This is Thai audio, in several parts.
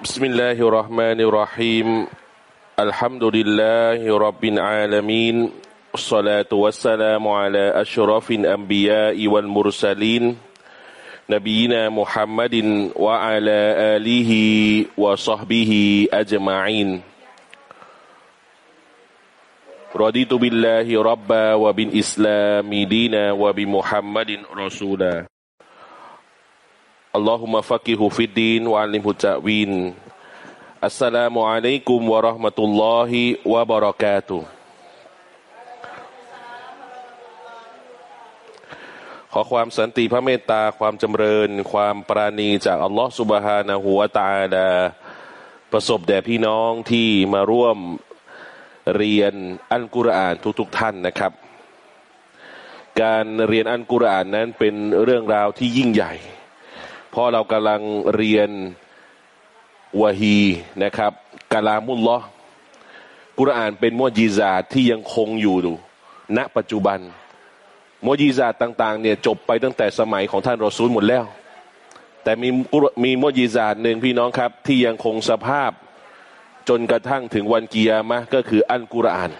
بسم الله الرحمن الرحيم. الحمد لله رب العالمين. الصلاة والسلام على أشرف الأنبياء والمرسلين. نبينا محمد وعلى آله وصحبه أجمعين. رضيت بالله ربا وبالإسلام دينا وبمحمد رسولا. Allahumma faqihu fid din wa alimhu ta'win Assalamualaikum warahmatullahi wabarakatuh ขอความสันติพระเมตตาความจำเริญ ความปราณีจากอัลลอฮฺสุบฮานะหัวตาดาประสบแด่พี่น้องที่มาร่วมเรียนอันกุรานทุกๆทท่านนะครับ การเรียนอันกุรานนั้นเป็นเรื่องราวที่ยิ่งใหญ่ พราะเรากำลังเรียนวะฮีนะครับกาลามุลลอกุรอานเป็นมวจีซาที่ยังคงอยู่ดูณปัจจุบันมวจีซาต่าง ๆ เนี่ยจบไปตั้งแต่สมัยของท่านรอซูลหมดแล้ว แต่มีมีมวจีซาหนึ่งพี่น้องครับ ที่ยังคงสภาพจนกระทั่งถึงวันกิยามะก็คืออันกุรอาน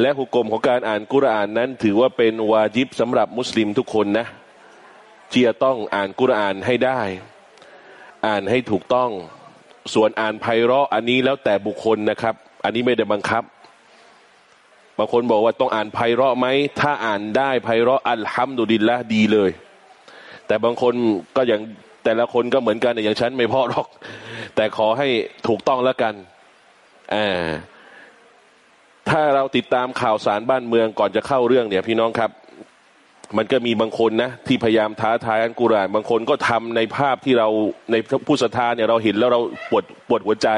และหุกกลมของการอ่านกุรอานนั้นถือว่าเป็นวาจิบสำหรับมุสลิมทุกคนนะ ที่จะต้องอ่านกุรอานให้ได้ อ่านให้ถูกต้อง ส่วนอ่านไพเราะอันนี้แล้วแต่บุคคลนะครับ อันนี้ไม่ได้บังคับบางคนบอกว่าต้องอ่านไพเราะไหมถ้าอ่านได้ไพเราะอัลฮัมดุลิลละดีเลย แต่บางคนก็อย่างแต่ละคนก็เหมือนกันอย่างฉันไม่พอหรอก แต่ขอให้ถูกต้องแล้วกันอ่าถ้าเราติดตามข่าวสารบ้านเมืองก่อนจะเข้าเรื่องเนี่ยพี่น้องครับ มันก็มีบางคนนะที่พยายามท้าทายอันกุรานบางคนก็ทำในภาพที่เราในผู้ศรัทธาเนี่ยเราเห็นแล้วเราปวดปวดหัวใจ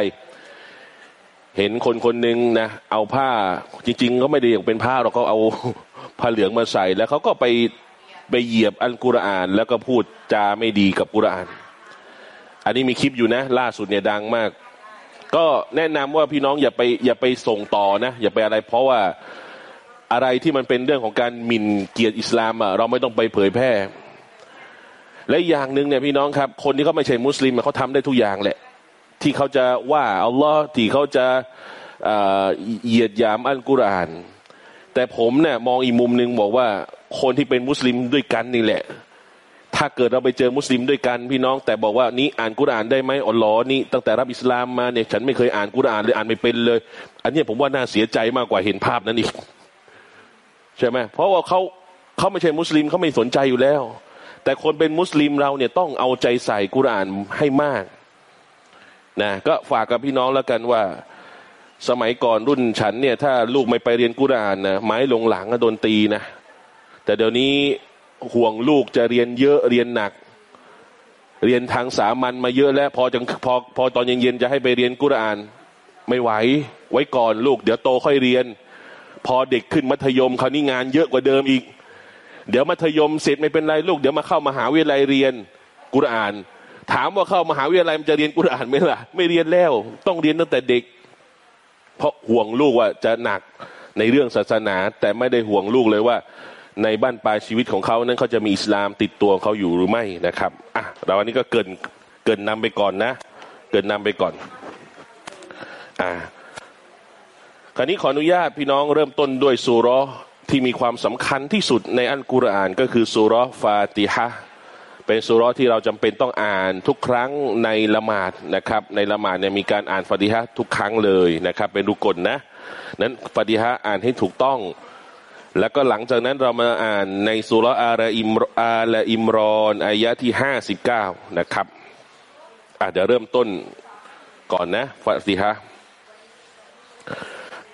เห็นคนคนหนึ่งนะเอาผ้าจริงๆก็ไม่ได้อย่างเป็นผ้าเราก็เอาผ้าเหลืองมาใส่ แล้วเขาก็ไปไปเหยียบอันกุรอาน แล้วก็พูดจาไม่ดีกับกุรอาน อันนี้มีคลิปอยู่นะ ล่าสุดเนี่ยดังมาก ก็แนะนำว่าพี่น้องอย่าไปอย่าไปส่งต่อนะอย่าไปอะไรเพราะว่า อะไรที่มันเป็นเรื่องของการหมิ่นเกียรติอิสลามอะเราไม่ต้องไปเผยแพร่ และอย่างหนึ่งเนี่ยพี่น้องครับ คนที่เขาไม่ใช่มุสลิมเขาทำได้ทุกอย่างแหละ ที่เขาจะว่าอัลลอฮ์ที่เขาจะเหยียดหยามอัลกุรอาน แต่ผมเนี่ยมองอีกมุมหนึ่งบอกว่าคนที่เป็นมุสลิมด้วยกันนี่แหละ ถ้าเกิดเราไปเจอมุสลิมด้วยกันพี่น้อง แต่บอกว่านี่อ่านกุรอานได้ไหมอัลลอฮ์นี่ตั้งแต่รับอิสลามมาเนี่ยฉันไม่เคยอ่านกุรอานเลยอ่านไม่เป็นเลย อันนี้ผมว่าน่าเสียใจมากกว่าเห็นภาพนั้นอีก ใช่ไหมเพราะว่าเขาเขาไม่ใช่มุสลิมเขาไม่สนใจอยู่แล้ว แต่คนเป็นมุสลิมเราเนี่ยต้องเอาใจใส่กุรานให้มากนะก็ฝากกับพี่น้องแล้วกันว่า สมัยก่อนรุ่นฉันเนี่ยถ้าลูกไม่ไปเรียนกุรานนะไม้ลงหลังก็โดนตีนะ แต่เดี๋ยวนี้ห่วงลูกจะเรียนเยอะเรียนหนัก เรียนทางสามัญมาเยอะแล้ว พอจังพอพอตอนเย็นๆจะให้ไปเรียนกุราน ไม่ไหวไว้ก่อนลูก เดี๋ยวโตค่อยเรียน พอเด็กขึ้นมัธยมคราวนี้งานเยอะกว่าเดิมอีก เดี๋ยวมัธยมเสร็จไม่เป็นไรลูก เดี๋ยวมาเข้ามหาวิทยาลัยเรียนกุรอาน ถามว่าเข้ามหาวิทยาลัยมันจะเรียนกุรอานไหมล่ะ ไม่เรียนแล้ว ต้องเรียนตั้งแต่เด็ก เพราะห่วงลูกว่าจะหนักในเรื่องศาสนา แต่ไม่ได้ห่วงลูกเลยว่า ในบ้านปลายชีวิตของเขานั้นเขาจะมีอิสลามติดตัวเขาอยู่หรือไม่นะครับอะเราวันนี้ก็เกินเกินนำไปก่อนนะ เกินนำไปก่อน อ่า คราวนี้ขออนุญาตพี่น้องเริ่มต้นด้วยสุรที่มีความสำคัญที่สุดในอัลกุรอานก็คือสุรฟาติฮะเป็นสุรที่เราจำเป็นต้องอ่านทุกครั้งในละหมาดนะครับ ในละหมาดเนี่ยมีการอ่านฟาติฮะทุกครั้งเลยนะครับ เป็นรุกลนะนั้นฟาติฮะอ่านให้ถูกต้อง แล้วก็หลังจากนั้นเรามาอ่านในสุรอาระอิมอาละอิมรอนอายะที่ห้าสิบเก้านะครับอะเดี๋ยวเริ่มต้นก่อนนะฟาติฮะ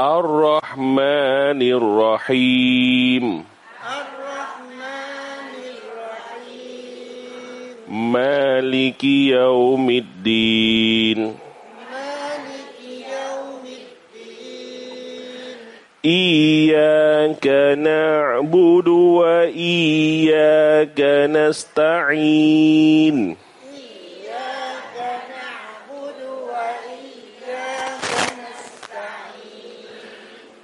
الرحمن الرحيم. الرحمن الرحيم مالك يوم الدين مالك يوم الدين. إياك نعبد وإياك نستعين إياك نعبد وإياك نستعين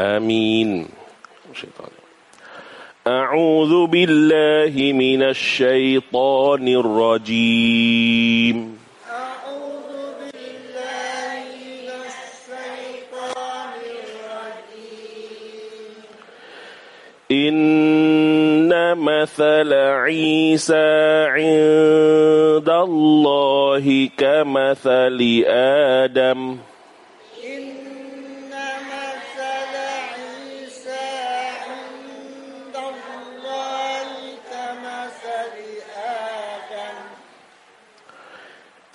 آمين. أعوذ بالله من الشيطان الرجيم. أعوذ بالله من الشيطان الرجيم. إن مثل عيسى عند الله كمثل آدم.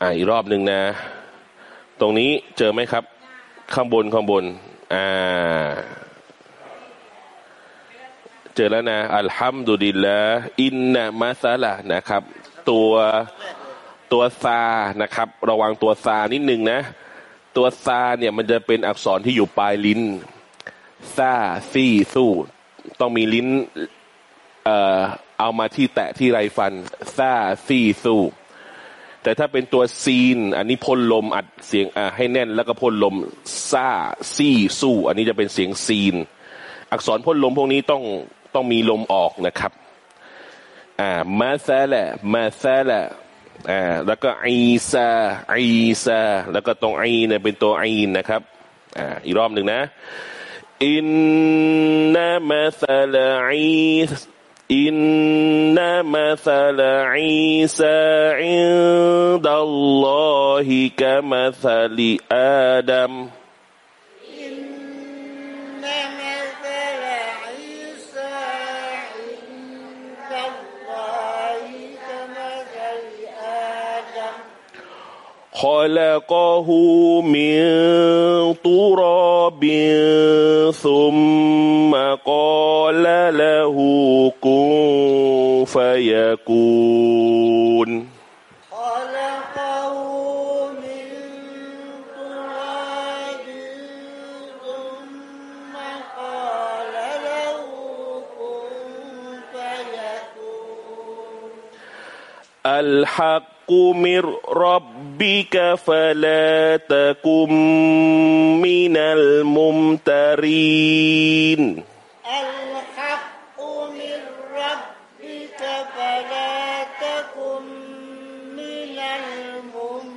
อ่าอีกรอบหนึ่งนะ ตรงนี้เจอไหมครับ ข้างบนข้างบน อ่า เจอแล้วนะ อัลฮัมดุลิลละอินนะมาซาละนะครับ ตัวตัวซานะครับ ระวังตัวซานิดหนึ่งนะ ตัวซาเนี่ยมันจะเป็นอักษรที่อยู่ปลายลิ้นซาซี่สู้ ต้องมีลิ้น เอ่อเอามาที่แตะที่ไรฟันซาซี่สู้ แต่ถ้าเป็นตัวซีน อันนี้พ่นลมอัดเสียงให้แน่นแล้วก็พ่นลมซ่าซี่สู้ อันนี้จะเป็นเสียงซีน อักษรพ่นลมพวกนี้ต้องต้องมีลมออกนะครับอ่ามาซาละมาซาละอ่าแล้วก็ไอซาไอซาแล้วก็ตรงไอเนี่ยเป็นตัวอีนนะครับอ่าอีกรอบหนึ่งนะอินนามาซาลาอี إن مثل عيسى عند الله كمثل آدم خلقه من تراب ثم قال له كن فيكون. خلقه من تراب ثم قال له كن فيكون. ألحق من ربك فلا تكن من الممترين الحق من ربك فلا تكن من الممترين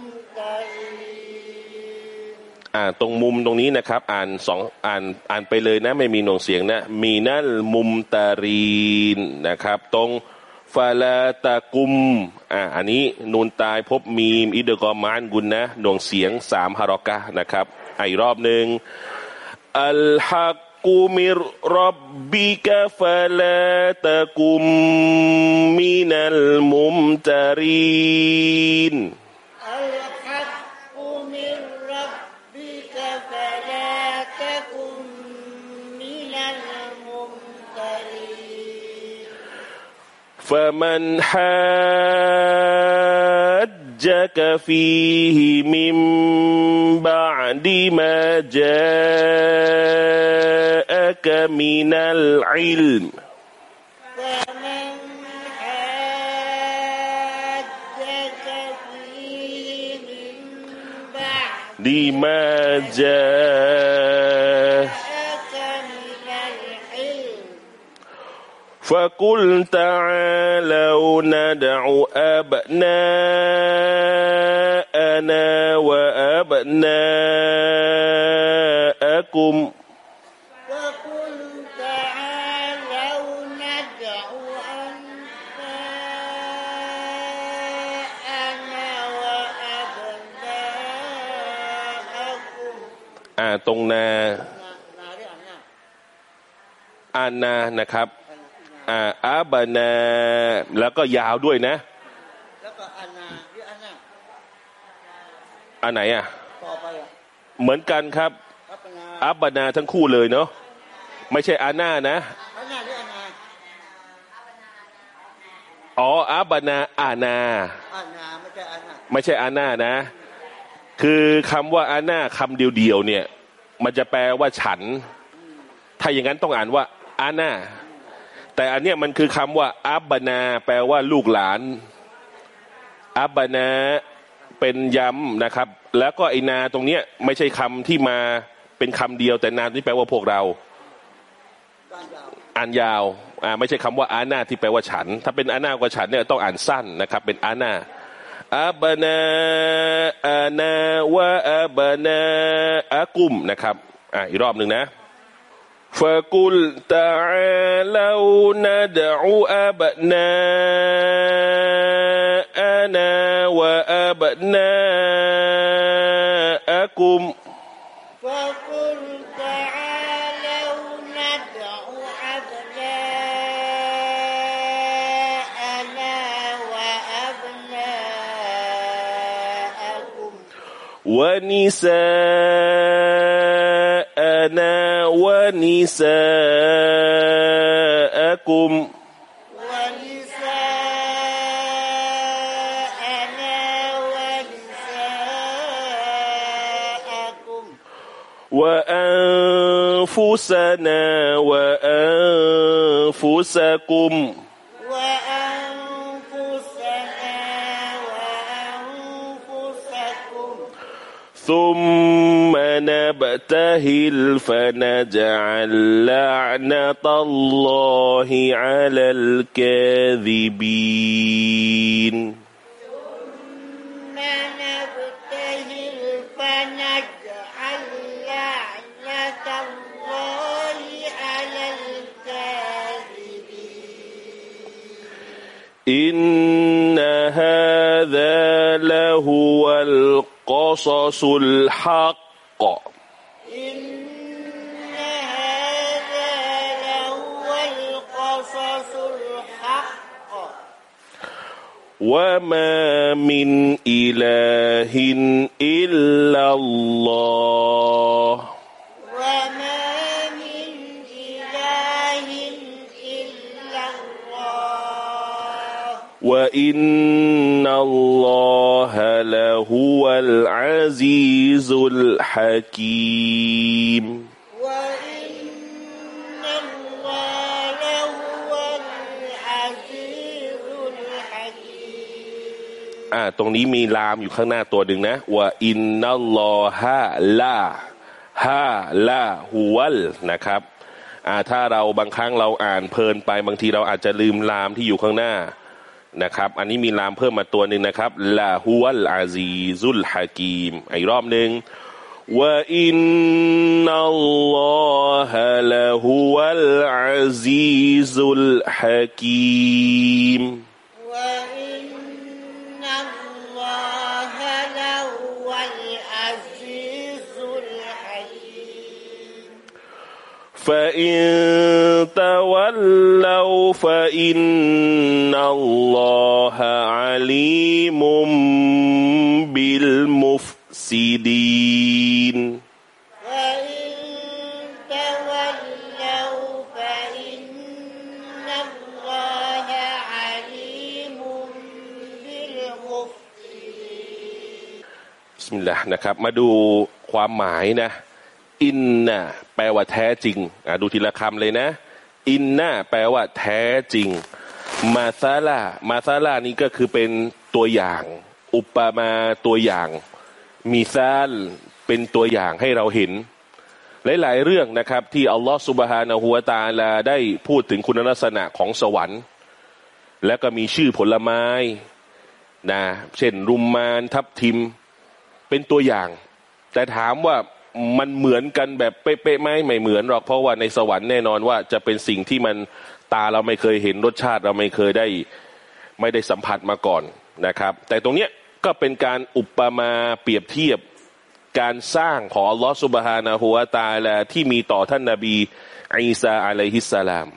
อ่านตรงมุมตรงนี้นะครับ อ่านสองอ่านอ่านไปเลยนะ ไม่มีหน่วงเสียงนะ มีนั่นมุมตารีนนะครับ ตรง ฟาลาตะกุม อ่า อันนี้นูนตายพบมีมอิเดกอมานกุนนะหน่วงเสียงสามฮารอกะนะครับอีกรอบหนึ่งอัลฮักกุมิรรับบิกะฟาลาตะกุมมินัลมุมตารีน فمن حاجك فيه من بعد ما جاءك من العلم. ما جاءك فقل تعالوا ندع أبناءنا وأبناءكم وقل تعالوا ندع أبناءنا وأبناءكم อ่าตรงนา นาเรียกอะไรนะ อานานะครับ อ่าอาบานาแล้วก็ยาวด้วยนะ แล้วก็อานาหรืออานาอันไหนอะต่อไปอะเหมือนกันครับอัปนาอาบานาทั้งคู่เลยเนาะไม่ใช่อานานะอานาหรืออานาอ๋ออาบานาอานาอานาไม่ใช่อานาไม่ใช่อาน่านะ คือคำว่าอาน่าคำเดียวๆเนี่ย มันจะแปลว่าฉัน ถ้าอย่างนั้นต้องอ่านว่าอาน่า แต่อันเนี้ยมันคือคำว่าอับบนา แปลว่าลูกหลาน อับบนาเป็นย้ำนะครับ แล้วก็ไอนาตรงเนี้ยไม่ใช่คำที่มาเป็นคำเดียว แต่นาที่แปลว่าพวกเราอ่านยาวอ่าไม่ใช่คำว่าอานาที่แปลว่าฉัน ถ้าเป็นอานากับฉันเนี่ยต้องอ่านสั้นนะครับ เป็นอานาอับนาอานาวะอับนาอากุมนะครับอ่าอีกรอบหนึ่งนะ فقل تعالوا ندع أبناءنا وأبناءكم فقل تعالوا ندع أبناءنا وأبناءكم ونساءنا ونساءكم ونساءنا ونساءكم. وأنفسنا وأنفسكم. ثم نبتهل فنجعل لعنة الله على الكاذبين. ثم نبتهل فنجعل لعنة الله على الكاذبين. إن هذا لهو القصص الحق. إن هذا لهو القصص الحق وما من إله إلا الله. وإن الله لهو العزيز الحكيم وإن الله لهو العزيز الحكيم อ่า ตรงนี้มีลามอยู่ข้างหน้าตัวหนึ่งนะว่าอินนัลลอฮะลาฮะลาฮุวัลนะครับ อ่า ถ้าเราบางครั้งเราอ่านเพลินไปบางทีเราอาจจะลืมลามที่อยู่ข้างหน้า นะครับ อันนี้มีลามเพิ่มมาตัวหนึ่งนะครับลาฮุวัลอาซีซุลฮะกีมอีกรอบหนึ่งว่าอินนัลลอฮะลาฮุวัลอาซีซุลฮะกีม فإن تولوا فإن الله عليم بالمفسدين فإن تولوا فإن الله عليم بالمفسدين บิสมิลลาห์นะครับ มาดูความหมายนะ อินน่ะแปลว่าแท้จริงอะดูทีละคำเลยนะ อินน่ะแปลว่าแท้จริง มาซาลามาซาลานี่ก็คือเป็นตัวอย่าง อุปมาตัวอย่าง มีซาลเป็นตัวอย่างให้เราเห็น หลาย ๆ เรื่องนะครับ ที่อัลลอฮฺสุบฮานะฮูวตาลาได้พูดถึงคุณลักษณะของสวรรค์ แล้วก็มีชื่อผลไม้นะเช่นรุมมานทับทิม เป็นตัวอย่าง แต่ถามว่า มันเหมือนกันแบบเป๊ะๆไหมไม่เหมือนหรอกเพราะว่าในสวรรค์แน่นอนว่าจะเป็นสิ่งที่มันตาเราไม่เคยเห็นรสชาติเราไม่เคยได้ไม่ได้สัมผัสมาก่อนนะครับ แต่ตรงเนี้ยก็เป็นการอุปมาเปรียบเทียบการสร้างของอัลลอฮฺสุบฮานะฮูวาตาลาที่มีต่อท่านนาบีอีสาอะลัยฮิสสลาม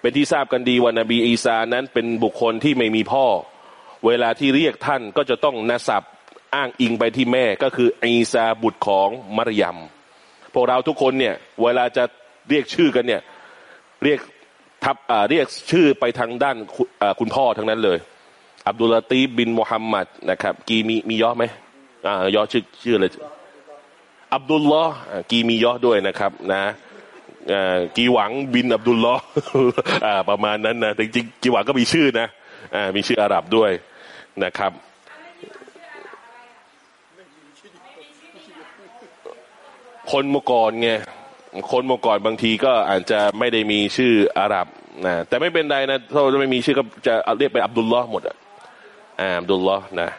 เป็นที่ทราบกันดีว่านบีอีสานั้นเป็นบุคคลที่ไม่มีพ่อ เวลาที่เรียกท่านก็จะต้องนาสับ อ้างอิงไปที่แม่ก็คืออีซาบุตรของมารยมพวกเราทุกคนเนี่ย เวลาจะเรียกชื่อกันเนี่ย เรียกทับเรียกชื่อไปทางด้านคุณพ่อทั้งนั้นเลย อับดุลลาตีบินมุฮัมมัดนะครับ กีมีมีย่อไหมอ่าย่อชื่อชื่ออะไรอับดุลลอฮ์กีมีย่อด้วยนะครับ นะกีหวังบินอับดุลลอฮ์ประมาณนั้นนะแต่จริงกีหวังก็มีชื่อนะมีชื่ออาหรับด้วยนะครับ คนเมื่อก่อนไงคนเมื่อก่อนบางทีก็อาจจะไม่ได้มีชื่ออาหรับนะแต่ไม่เป็นไรนะถ้าจะไม่มีชื่อก็จะเรียกไปอับดุลลอฮ์หมดอะอับดุลลอฮ์นะ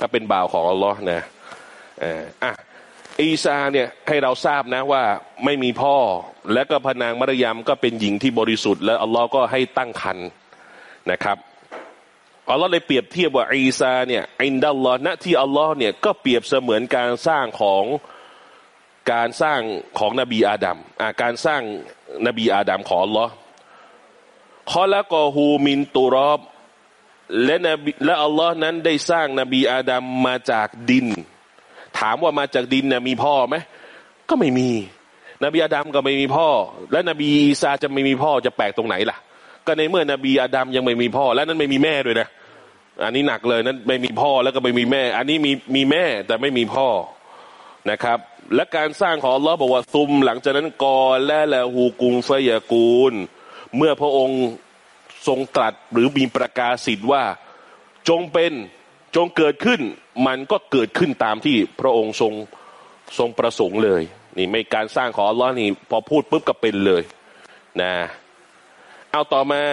ก็เป็นบ่าวของอัลลอฮ์นะอะอีซาเนี่ยให้เราทราบนะว่าไม่มีพ่อ และก็พนางมารยมก็เป็นหญิงที่บริสุทธิ์ และอัลลอฮ์ก็ให้ตั้งคันนะครับอัลลอฮ์เลยเปรียบเทียบว่าอีซาเนี่ยอินดัลลอฮ์ณที่อัลลอฮ์เนี่ยก็เปรียบเสมือนการสร้างของ การสร้างของนบีอาดัมอาการสร้างนบีอาดัมของอัลลอฮ์คอละกอฮูมินตุรอบและนบีและอัลลอฮ์นั้นได้สร้างนบีอาดัมมาจากดิน ถามว่ามาจากดินนะมีพ่อไหมก็ไม่มี นบีอาดัมก็ไม่มีพ่อ และนบีอีสาจะไม่มีพ่อจะแปลกตรงไหนล่ะ ก็ในเมื่อนบีอาดัมยังไม่มีพ่อ และนั้นไม่มีแม่ด้วยนะ อันนี้หนักเลยนั้นไม่มีพ่อแล้วก็ไม่มีแม่ อันนี้มีมีแม่แต่ไม่มีพ่อนะครับ และการสร้างของอัลลอฮ์บอกว่าซุม หลังจากนั้นกอและละหูกุงฟยากูล เมื่อพระองค์ทรงตรัสหรือมีประกาศสิทธิ์ว่าจงเป็นจงเกิดขึ้น มันก็เกิดขึ้นตามที่พระองค์ทรงทรงประสงค์เลย นี่ไม่การสร้างของอัลลอฮ์นี่พอพูดปุ๊บก็เป็นเลยนะเอาต่อมา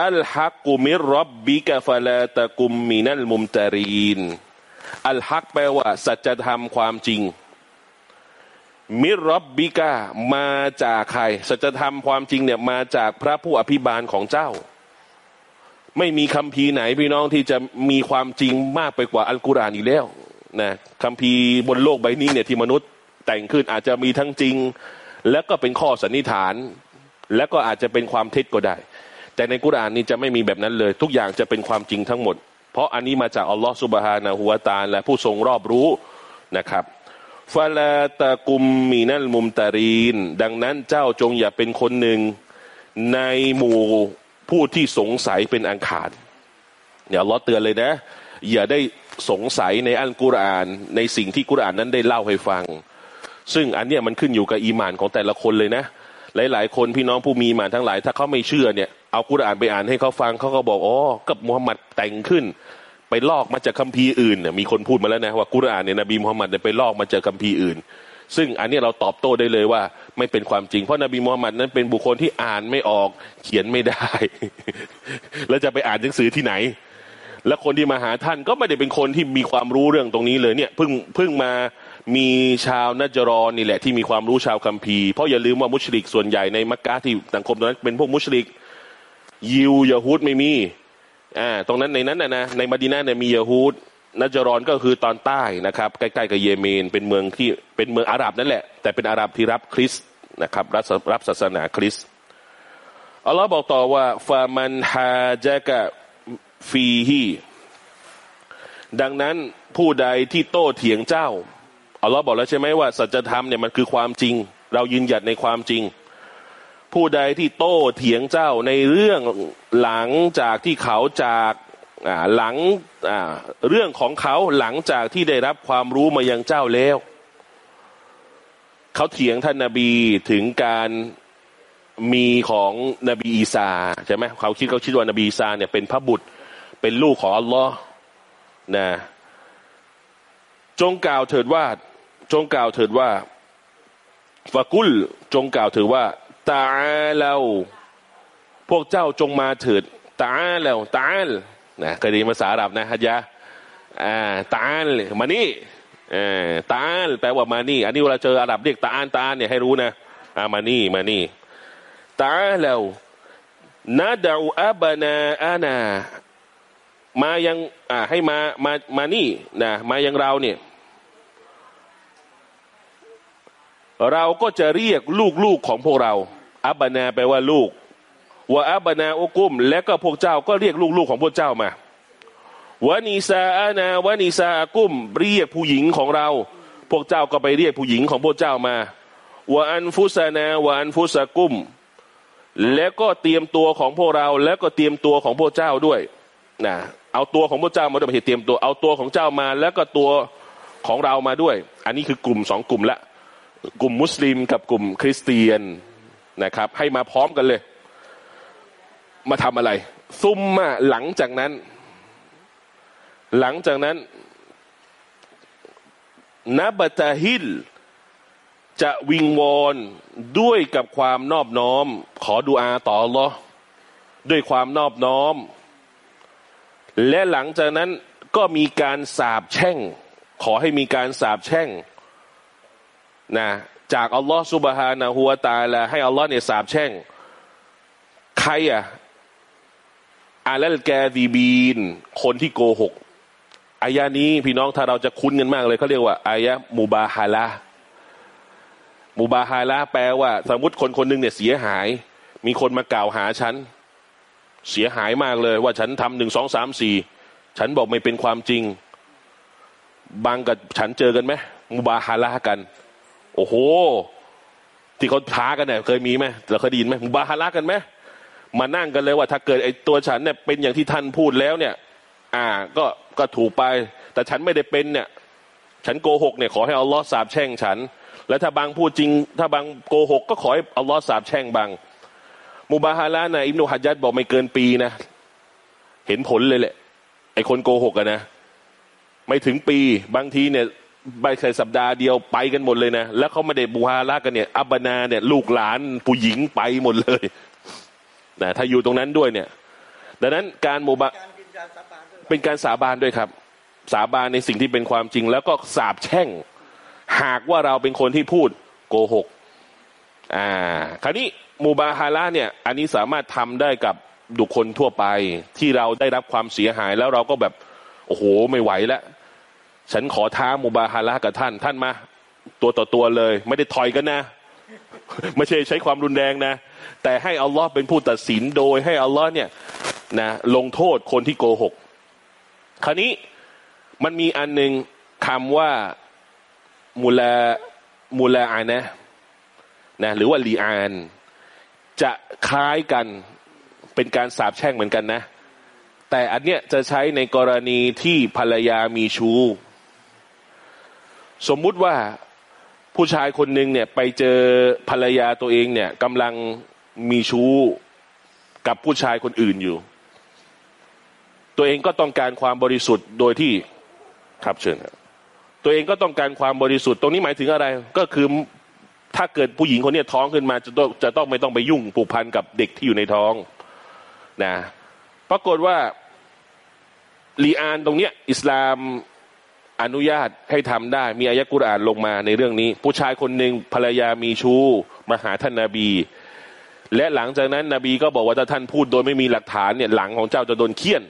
อัลฮักกุมิรับบิกะฟะลาตะกุมมินัลมุมตารีนอัลฮักแปลว่า สัจธรรมความจริง มิรับบิกามาจากใครสัจธรรมความจริงเนี่ยมาจากพระผู้อภิบาลของเจ้า ไม่มีคำพีไหนพี่น้องที่จะมีความจริงมากไปกว่าอัลกุรอานอีกแล้วนะคำพีบนโลกใบนี้เนี่ยที่มนุษย์แต่งขึ้นอาจจะมีทั้งจริง และก็เป็นข้อสันนิษฐาน และก็อาจจะเป็นความเท็จก็ได้ แต่ในกุรอานนี้จะไม่มีแบบนั้นเลย ทุกอย่างจะเป็นความจริงทั้งหมด เพราะอันนี้มาจากอัลลอฮฺสุบฮานะฮุวาตาและผู้ทรงรอบรู้นะครับ ฟาลาตะกุมมีนัลมุมตารีน ดังนั้นเจ้าจงอย่าเป็นคนหนึ่งในหมู่ผู้ที่สงสัยเป็นอังคารเนี่ยลลอเตือนเลยนะ อย่าได้สงสัยในอัลกุรอานในสิ่งที่กุรอานนั้นได้เล่าให้ฟัง ซึ่งอันเนี้ยมันขึ้นอยู่กับอีมานของแต่ละคนเลยนะ หลาย ๆ คนพี่น้องผู้มีมานทั้งหลาย ถ้าเขาไม่เชื่อเนี่ยเอากุรอานไปอ่านให้เขาฟังเขาก็บอกอ๋อกับมุฮัมมัดแต่งขึ้น ไปลอกมาจากคัมภีร์อื่นเนี่ยมีคนพูดมาแล้วนะว่ากุรอานเนี่ยนบีมุฮัมมัดเนี่ยไปลอกมาจากคัมภีร์อื่น ซึ่งอันนี้เราตอบโต้ได้เลยว่า ไม่เป็นความจริง เพราะนบีมุฮัมมัดนั้นเป็นบุคคลที่อ่านไม่ออก เขียนไม่ได้ แล้วจะไปอ่านหนังสือที่ไหน และคนที่มาหาท่านก็ไม่ได้เป็นคนที่มีความรู้เรื่องตรงนี้เลยเนี่ยเพิ่งเพิ่งมามีชาวนัจรอนี่แหละที่มีความรู้ชาวคัมภีร์เพราะอย่าลืมว่ามุชลิกส่วนใหญ่ในมักกะที่สังคมตอนนั้นเป็นพวกมุชลิก ยิวยาฮูดไม่มี อ่าตรงนั้นในนั้นนะนะในมาดินาเนี่ยมียาฮูดนัจรอนก็คือตอนใต้นะครับ ใกล้ๆกับเยเมนเป็นเมืองที่เป็นเมืองอาหรับนั่นแหละ แต่เป็นอาหรับที่รับคริสต์นะครับรับรับศาสนาคริสต์อัลลอฮ์บอกต่อว่าفمن حاجك فيهดังนั้นผู้ใดที่โต้เถียงเจ้าอัลลอฮ์บอกแล้วใช่ไหมว่าสัจธรรมเนี่ยมันคือความจริง เรายืนหยัดในความจริง ผู้ใดที่โต้เถียงเจ้าในเรื่องหลังจากที่เขาจากหลังเรื่องของเขาหลังจากที่ได้รับความรู้มายังเจ้าแล้ว เขาเถียงท่านนาบีถึงการมีของนบีอีสาใช่ไหมเขาคิดเขาคิดว่านบีอีสาเนี่ยเป็นพระบุตรเป็นลูกของอัลลอฮ์นะจงกล่าวเถิดว่า จงกล่าวเถิดว่าฟะกุลจงกล่าวเถือว่า ตาเลาพวกเจ้าจงมาเถิดตาเลาตาลนะเคยได้ยินภาษาอาหรับนะฮัจยะอ่าตาลมานี่เออตาลแปลว่ามานี่ อันนี้เวลาเจออาหรับเรียกตาลตาลเนี่ยให้รู้นะอามานี่มานี่ตาเลานาดาอับนาอานามายังอ่าให้มามามานี่นะมายังเราเนี่ย เราก็จะเรียกลูกๆของพวกเรา อับบานาแปลว่าลูกว่าอับบานาอุกุม และก็พวกเจ้าก็เรียกลูกๆของพวกเจ้ามาวานีซาอานาวานีซาอากุม เรียกผู้หญิงของเรา พวกเจ้าก็ไปเรียกผู้หญิงของพวกเจ้ามาวาอันฟุสานาวาอันฟุสากุม แล้วก็เตรียมตัวของพวกเรา แล้วก็เตรียมตัวของพวกเจ้าด้วยนะเอาตัวของพวกเจ้ามาด้วยไม่ใช่เตรียมตัวเอาตัวของเจ้ามา แล้วก็ตัวของเรามาด้วย อันนี้คือกลุ่มสองกลุ่มละ กลุ่มมุสลิมกับกลุ่มคริสเตียนนะครับ ให้มาพร้อมกันเลย มาทำอะไร ซุ่มมาหลังจากนั้น หลังจากนั้นนบตาฮิล จะวิงวอนด้วยกับความนอบน้อม ขอดูอาต่อรอด้วยความนอบน้อม และหลังจากนั้นก็มีการสาบแช่ง ขอให้มีการสาบแช่ง นะจากอัลลอฮ์สุบฮานะฮัวตาละให้อัลลอฮ์เนี่ยสาบแช่ง ใครอะอาลัลแกดีบีน คนที่โกหกอายะนี้พี่น้องถ้าเราจะคุ้นกันมากเลยเขาเรียกว่าอายะมูบาฮาละมูบาฮาละแปลว่า สมมติคนคนหนึ่งเนี่ยเสียหาย มีคนมากล่าวหาฉัน เสียหายมากเลย ว่าฉันทำหนึ่งสองสามสี่ฉันบอกไม่เป็นความจริง บางกับฉันเจอกันไหมมูบาฮาละกัน โอ้โห ที่เขาท้ากันเนี่ยเคยมีไหมเราเคยได้ยินไหมมุบาฮาระกันไหมมานั่งกันเลยว่า ถ้าเกิดไอ้ตัวฉันเนี่ยเป็นอย่างที่ท่านพูดแล้วเนี่ย อ่า ก็ก็ถูกไป แต่ฉันไม่ได้เป็นเนี่ย ฉันโกหกเนี่ยขอให้อัลลอฮ์สาบแช่งฉัน แล้วถ้าบางพูดจริง ถ้าบางโกหก ก็ขอให้อัลลอฮ์สาบแช่งบางมุบาฮาระนะอิมนุฮัจยัดบอกไม่เกินปีนะเห็นผลเลยแหละไอ้คนโกหกอะนะ ไม่ถึงปีบางทีเนี่ย ใบเคยสัปดาห์เดียวไปกันหมดเลยนะ แล้วเขาไม่ได้บูฮาระกันเนี่ย อับนาเนี่ย ลูกหลานผู้หญิงไปหมดเลยนะถ้าอยู่ตรงนั้นด้วยเนี่ย ดังนั้นการโมบะเป็นการสาบานด้วยครับ สาบานในสิ่งที่เป็นความจริง แล้วก็สาบแช่ง หากว่าเราเป็นคนที่พูดโกหก อ่า คราวนี้มูบาฮาระเนี่ย อันนี้สามารถทำได้กับบุคคลทั่วไปที่เราได้รับความเสียหายแล้วเราก็แบบโอ้โหไม่ไหวแล้ว ฉันขอท้ามุบาฮาระกับท่าน ท่านมา ตัวต่อตัวเลย ไม่ได้ถอยกันนะ ไม่ใช่ใช้ความรุนแรงนะ แต่ให้อัลลอฮ์เป็นผู้ตัดสินโดยให้อัลลอฮ์เนี่ยนะลงโทษคนที่โกหก คราวนี้มันมีอันหนึ่งคำว่ามูลามูลาอานะนะ หรือว่าลีอาน จะคล้ายกันเป็นการสาบแช่งเหมือนกันนะ แต่อันเนี้ยจะใช้ในกรณีที่ภรรยามีชู้ สมมุติว่าผู้ชายคนหนึ่งเนี่ยไปเจอภรรยาตัวเองเนี่ยกำลังมีชู้กับผู้ชายคนอื่นอยู่ ตัวเองก็ต้องการความบริสุทธิ์โดยที่ครับเชิญตัวเองก็ต้องการความบริสุทธิ์ตรงนี้หมายถึงอะไร ก็คือถ้าเกิดผู้หญิงคนนี้ท้องขึ้นมาจะต้องจะต้องไม่ต้องไปยุ่งผูกพันกับเด็กที่อยู่ในท้องนะปรากฏว่าลีอานตรงเนี้ยอิสลาม อนุญาตให้ทำได้ มีอายะกุรอานลงมาในเรื่องนี้ ผู้ชายคนหนึ่งภรรยามีชู้มาหาท่านนาบี และหลังจากนั้นนบีก็บอกว่าถ้าท่านพูดโดยไม่มีหลักฐานเนี่ยหลังของเจ้าจะโดนเคี่ยน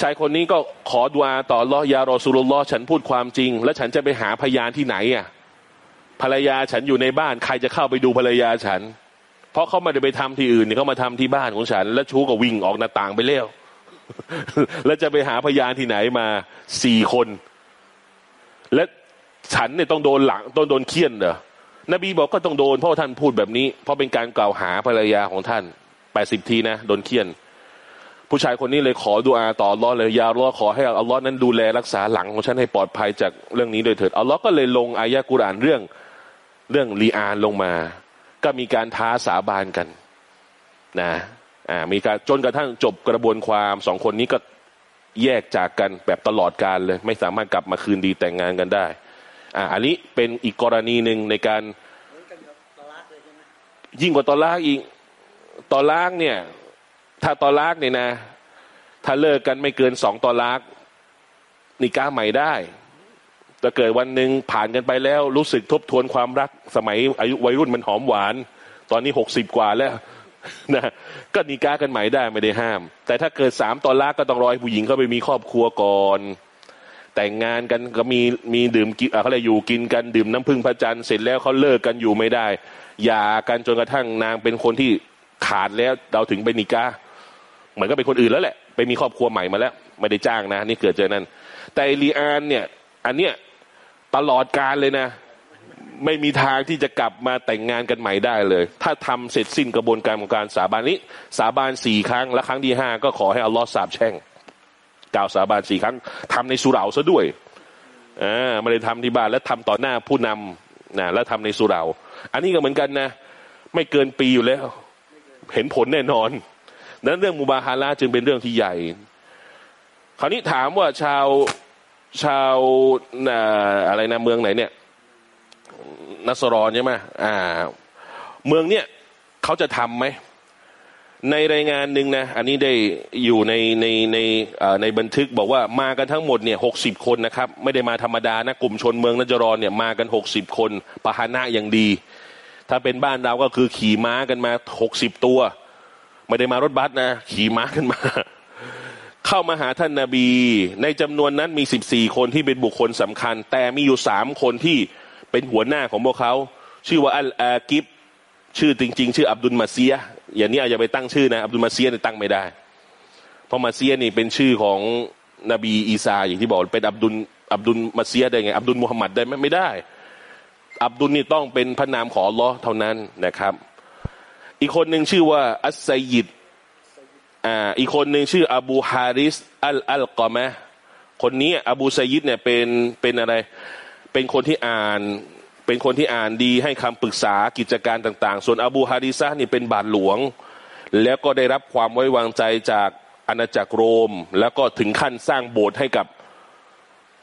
ชายคนนี้ก็ขอดุอาต่อรอยารอสุลลอฉันพูดความจริง แล้วฉันจะไปหาพยานที่ไหนอะภรรยาฉันอยู่ในบ้าน ใครจะเข้าไปดูภรรยาฉัน เพราะเขาไม่ได้ไปทำที่อื่นเนี่ยเขามาทำที่บ้านของฉัน แล้วชู้ก็วิ่งออกหน้าต่างไปเร็ว แล้วจะไปหาพยานที่ไหนมาสี่คน และฉันเนี่ยต้องโดนหลังต้องโดนเคี่ยนเหรอนบีบอกก็ต้องโดนเพราะท่านพูดแบบนี้ เพราะเป็นการกล่าวหาภรรยาของท่านแปดสิบทีนะโดนเคี่ยน ผู้ชายคนนี้เลยขอดูอาต่ออัลลอฮ์เลยยาอัลอขอให้อัลลอฮ์นั้นดูแลรักษาหลังของฉันให้ปลอดภัยจากเรื่องนี้โดยเถิดอัลลอฮ์ก็เลยลงอายะกุรานเรื่องเรื่องลีอานลงมา ก็มีการท้าสาบานกัน นะ อ่ามีการจนกระทั่งจบกระบวนความสองคนนี้ก็แยกจากกันแบบตลอดการเลย ไม่สามารถกลับมาคืนดีแต่งงานกันได้อ่าอันนี้เป็นอีกกรณีหนึ่งในการยิ่งกว่าตอนลากอีกตอนลากเนี่ย ถ้าตอนลากเนี่ยนะ ถ้าเลิกกันไม่เกินสองตอนลากนิก้าใหม่ได้แต่เกิดวันหนึ่งผ่านกันไปแล้ว รู้สึกทบทวนความรักสมัยอายุวัยรุ่นมันหอมหวาน ตอนนี้หกสิบกว่าแล้ว นะก็นิก้ากันใหม่ได้ไม่ได้ห้าม แต่ถ้าเกิดสามตอนลากก็ต้องรอให้ผู้หญิงเขาไปมีครอบครัวก่อน แต่งงานกันก็มีมีดื่มกินอะเขาเลยอยู่กินกันดื่มน้ำพึ่งพระจันทร์เสร็จแล้วเขาเลิกกันอยู่ไม่ได้หย่ากันจนกระทั่งนางเป็นคนที่ขาดแล้วเราถึงไปนิก้าเหมือนก็เป็นคนอื่นแล้วแหละ ไปมีครอบครัวใหม่มาแล้ว ไม่ได้จ้างนะ นี่เกิดเจอนั้นแต่ลีอานเนี่ย อันเนี้ยตลอดการเลยนะ ไม่มีทางที่จะกลับมาแต่งงานกันใหม่ได้เลย ถ้าทำเสร็จสิ้นกระบวนการของการสาบานนี้ สาบานสี่ครั้ง และครั้งที่ห้าก็ขอให้อัลลอฮ์สาบแช่ง กล่าวสาบานสี่ครั้งทำในสุเหราซะด้วยอ่าไม่ได้ทำที่บ้านและทำต่อหน้าผู้นำนะแล้วทำในสุเหราอันนี้ก็เหมือนกันนะ ไม่เกินปีอยู่แล้ว เห็นผลแน่นอนนั้นเรื่องมุบาฮาระจึงเป็นเรื่องที่ใหญ่ คราวนี้ถามว่าชาวชาวอ่าอะไรนะเมืองไหนเนี่ย นัสรอนใช่ไหมอ่า เมืองเนี่ยเขาจะทำไหม ในรายงานหนึ่งนะ อันนี้ได้อยู่ในในในในบันทึกบอกว่ามากันทั้งหมดเนี่ยหกสิบคนนะครับ ไม่ได้มาธรรมดานะ กลุ่มชนเมืองนัจรอนเนี่ยมากันหกสิบคนปะหานะอย่างดี ถ้าเป็นบ้านเราก็คือขี่ม้ากันมาหกสิบตัว ไม่ได้มารถบัสนะ ขี่ม้ากันมาเข้ามาหาท่านนาบี ในจำนวนนั้นมีสิบสี่คนที่เป็นบุคคลสำคัญ แต่มีอยู่สามคนที่ เป็นหัวหน้าของพวกเขา ชื่อว่าอัลอากิบชื่อจริง ๆ ชื่ออับดุลมาเซีย อย่างนี้อาจจะไปตั้งชื่อนะอับดุลมาเซียเนี่ยตั้งไม่ได้ เพราะมาเซียนี่เป็นชื่อของนบีอีสาอย่างที่บอกเป็นอับดุลอับดุลมาเซียได้ไงอับดุลมุฮัมมัดได้ไหมไม่ได้ อับดุลนี่ต้องเป็นพระนามของอัลลอฮ์เท่านั้นนะครับ อีกคนหนึ่งชื่อว่าอัสไซยิดอ่าอีกคนหนึ่งชื่อ อบูฮาริสอัลอัลกอมะคนนี้อบูไซยิดเนี่ยเป็นเป็นอะไร เป็นคนที่อ่านเป็นคนที่อ่านดีให้คำปรึกษากิจการต่าง ๆ ส่วนอบูฮาริซะนี่เป็นบาทหลวง แล้วก็ได้รับความไว้วางใจจากอาณาจักรโรม แล้วก็ถึงขั้นสร้างโบสถ์ให้กับ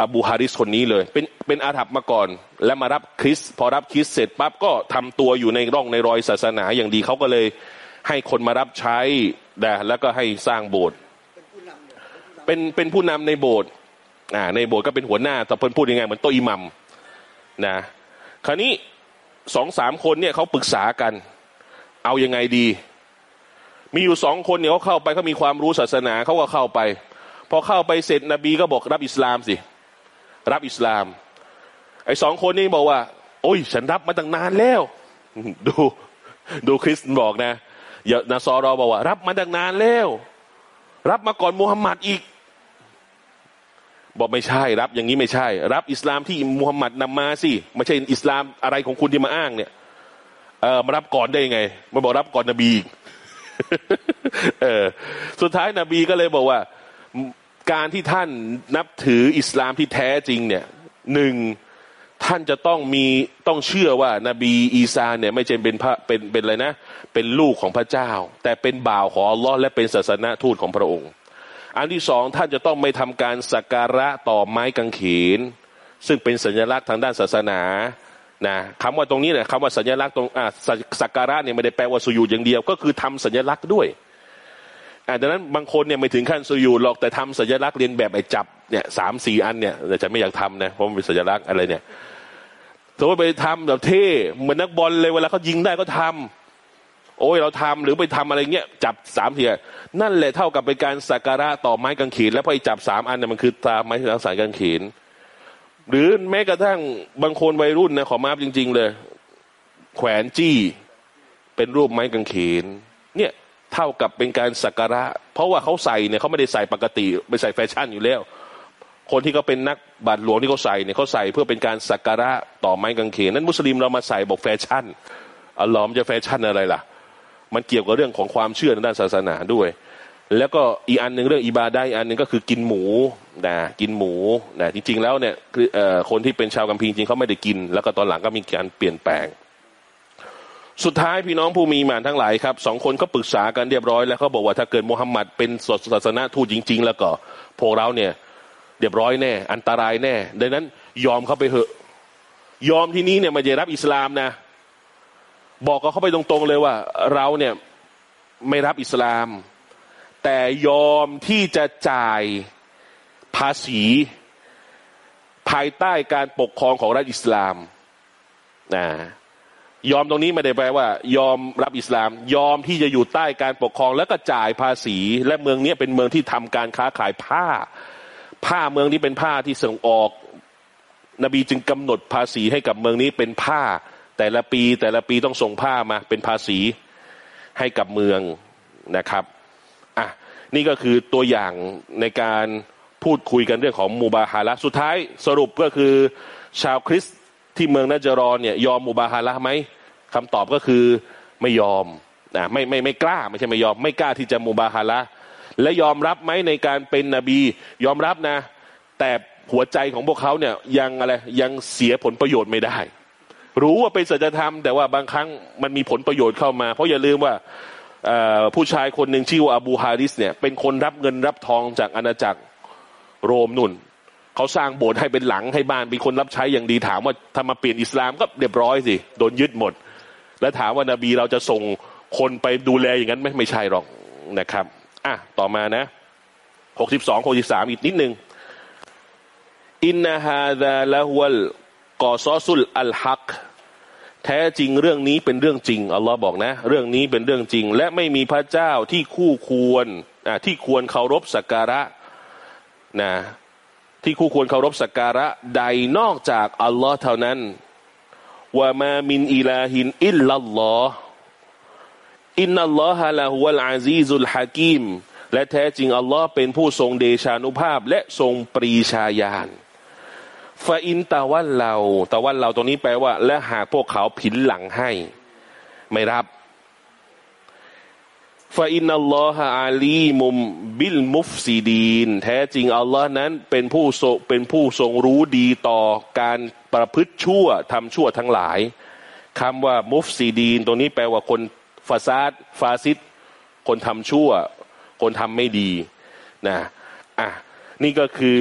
อบูฮาริสคนนี้เลย เป็นเป็นอาถรรพ์มาก่อน แล้วมารับคริสพอรับคริสเสร็จปั๊บก็ทำตัวอยู่ในร่องในรอยศาสนาอย่างดีเขาก็เลยให้คนมารับใช้นะแล้วก็ให้สร้างโบสถ์เป็นผู้นำเป็นผู้นำเป็นเป็นผู้นำในโบสถ์ ในโบสถ์ก็เป็นหัวหน้าแต่เพิ่นพูดยังไงเหมือนโตอิหมัมนะคราวนี้สองสามคนเนี่ยเขาปรึกษากัน เอายังไงดี มีอยู่สองคนเนี่ยเขาเข้าไปเขามีความรู้ศาสนาเขาก็เข้าไป พอเข้าไปเสร็จนบีก็บอกรับอิสลามสิ รับอิสลาม ไอ้สองคนนี้บอกว่า โอ้ย ฉันรับมาตั้งนานแล้ว ดูดูคริสต์บอกนะอย่านาซอรอบอกว่า รับมาตั้งนานแล้ว รับมาก่อนมูฮัมหมัดอีก บอกไม่ใช่รับอย่างนี้ไม่ใช่ รับอิสลามที่มูฮัมหมัดนำมาสิไม่ใช่อิสลามอะไรของคุณที่มาอ้างเนี่ยเออมารับก่อนได้ยังไงมาบอกรับก่อนนบีเออสุดท้ายนบีก็เลยบอกว่า การที่ท่านนับถืออิสลามที่แท้จริง เนี่ยหนึ่งท่านจะต้องมีต้องเชื่อว่านบีอีสาเนี่ย ไม่ใช่เป็นพระเป็นเป็นอะไรนะ เป็นลูกของพระเจ้า แต่เป็นบ่าวของอัลลอฮ์และเป็นศาสนาทูตของพระองค์ อันที่สองท่านจะต้องไม่ทำการสักการะต่อไม้กางเขน ซึ่งเป็นสัญลักษณ์ทางด้านศาสนานะคำว่าตรงนี้เนี่ยคำว่าสัญลักษณ์ตรงอ่าสักสักการะเนี่ยไม่ได้แปลว่าสุยูอย่างเดียว ก็คือทำสัญลักษณ์ด้วยอ่าดังนั้นบางคนเนี่ยไม่ถึงขั้นสุยูหรอกแต่ทำสัญลักษณ์เรียนแบบไอ้จับเนี่ยสามสี่อันเนี่ยแต่ฉันไม่อยากทำนะเพราะมันเป็นสัญลักษณ์อะไรเนี่ยสมมติไปทำแบบเท่เหมือนนักบอลเลยเวลาเขายิงได้ก็ทำ โอ้ยเราทำหรือไปทำอะไรเงี้ยจับสามเทียนั่นแหละเท่ากับเป็นการสักการะต่อไม้กางเขนแล้วพอไอจับสามอันเนี่ยมันคือตาไม้สายกางเขนหรือแม้กระทั่งบางคนวัยรุ่นนะขอมาฟจริง ๆ เลย แขวนจี้เป็นรูปไม้กางเขนเนี่ยเท่ากับเป็นการสักการะ เพราะว่าเขาใส่เนี่ยเขาไม่ได้ใส่ปกติไปใส่แฟชั่นอยู่แล้ว คนที่เขาเป็นนักบาทหลวงที่เขาใส่เนี่ยเขาใส่เพื่อเป็นการสักการะต่อไม้กางเขนนั้นมุสลิมเรามาใส่บอกแฟชั่นอัลลอฮ์มันจะแฟชั่นอะไรล่ะ มันเกี่ยวกับเรื่องของความเชื่อในด้านศาสนาด้วย แล้วก็อีกอันหนึ่งเรื่องอิบาดะฮ์อันหนึ่งก็คือกินหมูนะกินหมูนะจริง ๆ แล้วเนี่ยคือคนที่เป็นชาวคัมภีร์จริงเขาไม่ได้กิน แล้วก็ตอนหลังก็มีการเปลี่ยนแปลง สุดท้ายพี่น้องผู้มีหมานทั้งหลายครับสองคนก็ปรึกษากันเรียบร้อยแล้วเขาบอกว่าถ้าเกิดมูฮัมหมัดเป็นศาสนาทูตจริง ๆ แล้วก็พวกเราเนี่ยเรียบร้อยแน่ อันตรายแน่ ดังนั้นยอมเข้าไปเถอะ ยอมที่นี้เนี่ยมาจะรับอิสลามนะ บอกกับเขาไปตรงๆเลยว่า เราเนี่ยไม่รับอิสลาม แต่ยอมที่จะจ่ายภาษี ภายใต้การปกครองของรัฐอิสลามนะยอมตรงนี้ไม่ได้แปลว่า ยอมรับอิสลาม ยอมที่จะอยู่ใต้การปกครองแล้วก็จ่ายภาษี และเมืองนี้เป็นเมืองที่ทำการค้าขายผ้า ผ้าเมืองนี้เป็นผ้าที่ส่งออก นบีจึงกำหนดภาษีให้กับเมืองนี้เป็นผ้า แต่ละปีแต่ละปีต้องส่งผ้ามาเป็นภาษีให้กับเมืองนะครับอะนี่ก็คือตัวอย่างในการพูดคุยกันเรื่องของมูบาฮาระสุดท้ายสรุปก็คือชาวคริสต์ที่เมืองนาจารอนเนี่ยยอมมูบาฮาระไหมคำตอบก็คือไม่ยอมนะไม่ไม่ไม่กล้าไม่ใช่ไม่ยอมไม่กล้าที่จะมูบาฮาระและยอมรับไหมในการเป็นนบี ยอมรับนะ แต่หัวใจของพวกเขาเนี่ยยังอะไรยังเสียผลประโยชน์ไม่ได้ รู้ว่าเป็นสัจธรรมแต่ว่าบางครั้งมันมีผลประโยชน์เข้ามา เพราะอย่าลืมว่าผู้ชายคนหนึ่งชื่อว่าอบูฮาริสเนี่ยเป็นคนรับเงินรับทองจากอาณาจักรโรมนุ่นเขาสร้างโบสถ์ให้เป็นหลังให้บ้านเป็นคนรับใช้อย่างดีถามว่าถ้ามาเปลี่ยนอิสลามก็เรียบร้อยสิโดนยึดหมด แล้วถามว่านาบีเราจะส่งคนไปดูแลอย่างนั้นไหมไม่ใช่หรอกนะครับอะต่อมานะหกสิบสองหกสิบสามอีกนิดหนึ่งอินนาฮาดาละฮวลกอซอซุลอัลฮัก แท้จริงเรื่องนี้เป็นเรื่องจริงอัลลอฮ์บอกนะ เรื่องนี้เป็นเรื่องจริง และไม่มีพระเจ้าที่คู่ควรที่ควรเคารพสักการะนะที่คู่ควรเคารพสักการะใดนอกจากอัลลอฮ์เท่านั้นوما من إله إلا الله وإن الله لهو العزيز الحكيمและแท้จริงอัลลอฮ์เป็นผู้ทรงเดชานุภาพและทรงปรีชาญาณ فإن تولوا تولواตรงนี้แปลว่า และหากพวกเขาผินหลังให้ ไม่รับفإن الله عليم بالمفسدينแท้จริงอัลลอฮ์นั้นเป็นผู้ทรงเป็นผู้ทรงรู้ดีต่อการประพฤติชั่วทำชั่วทั้งหลายคำว่า مفسدينตรงนี้แปลว่าคนفساد فاسدคนทำชั่ว คนทำไม่ดีนะอะ นี่ก็คือ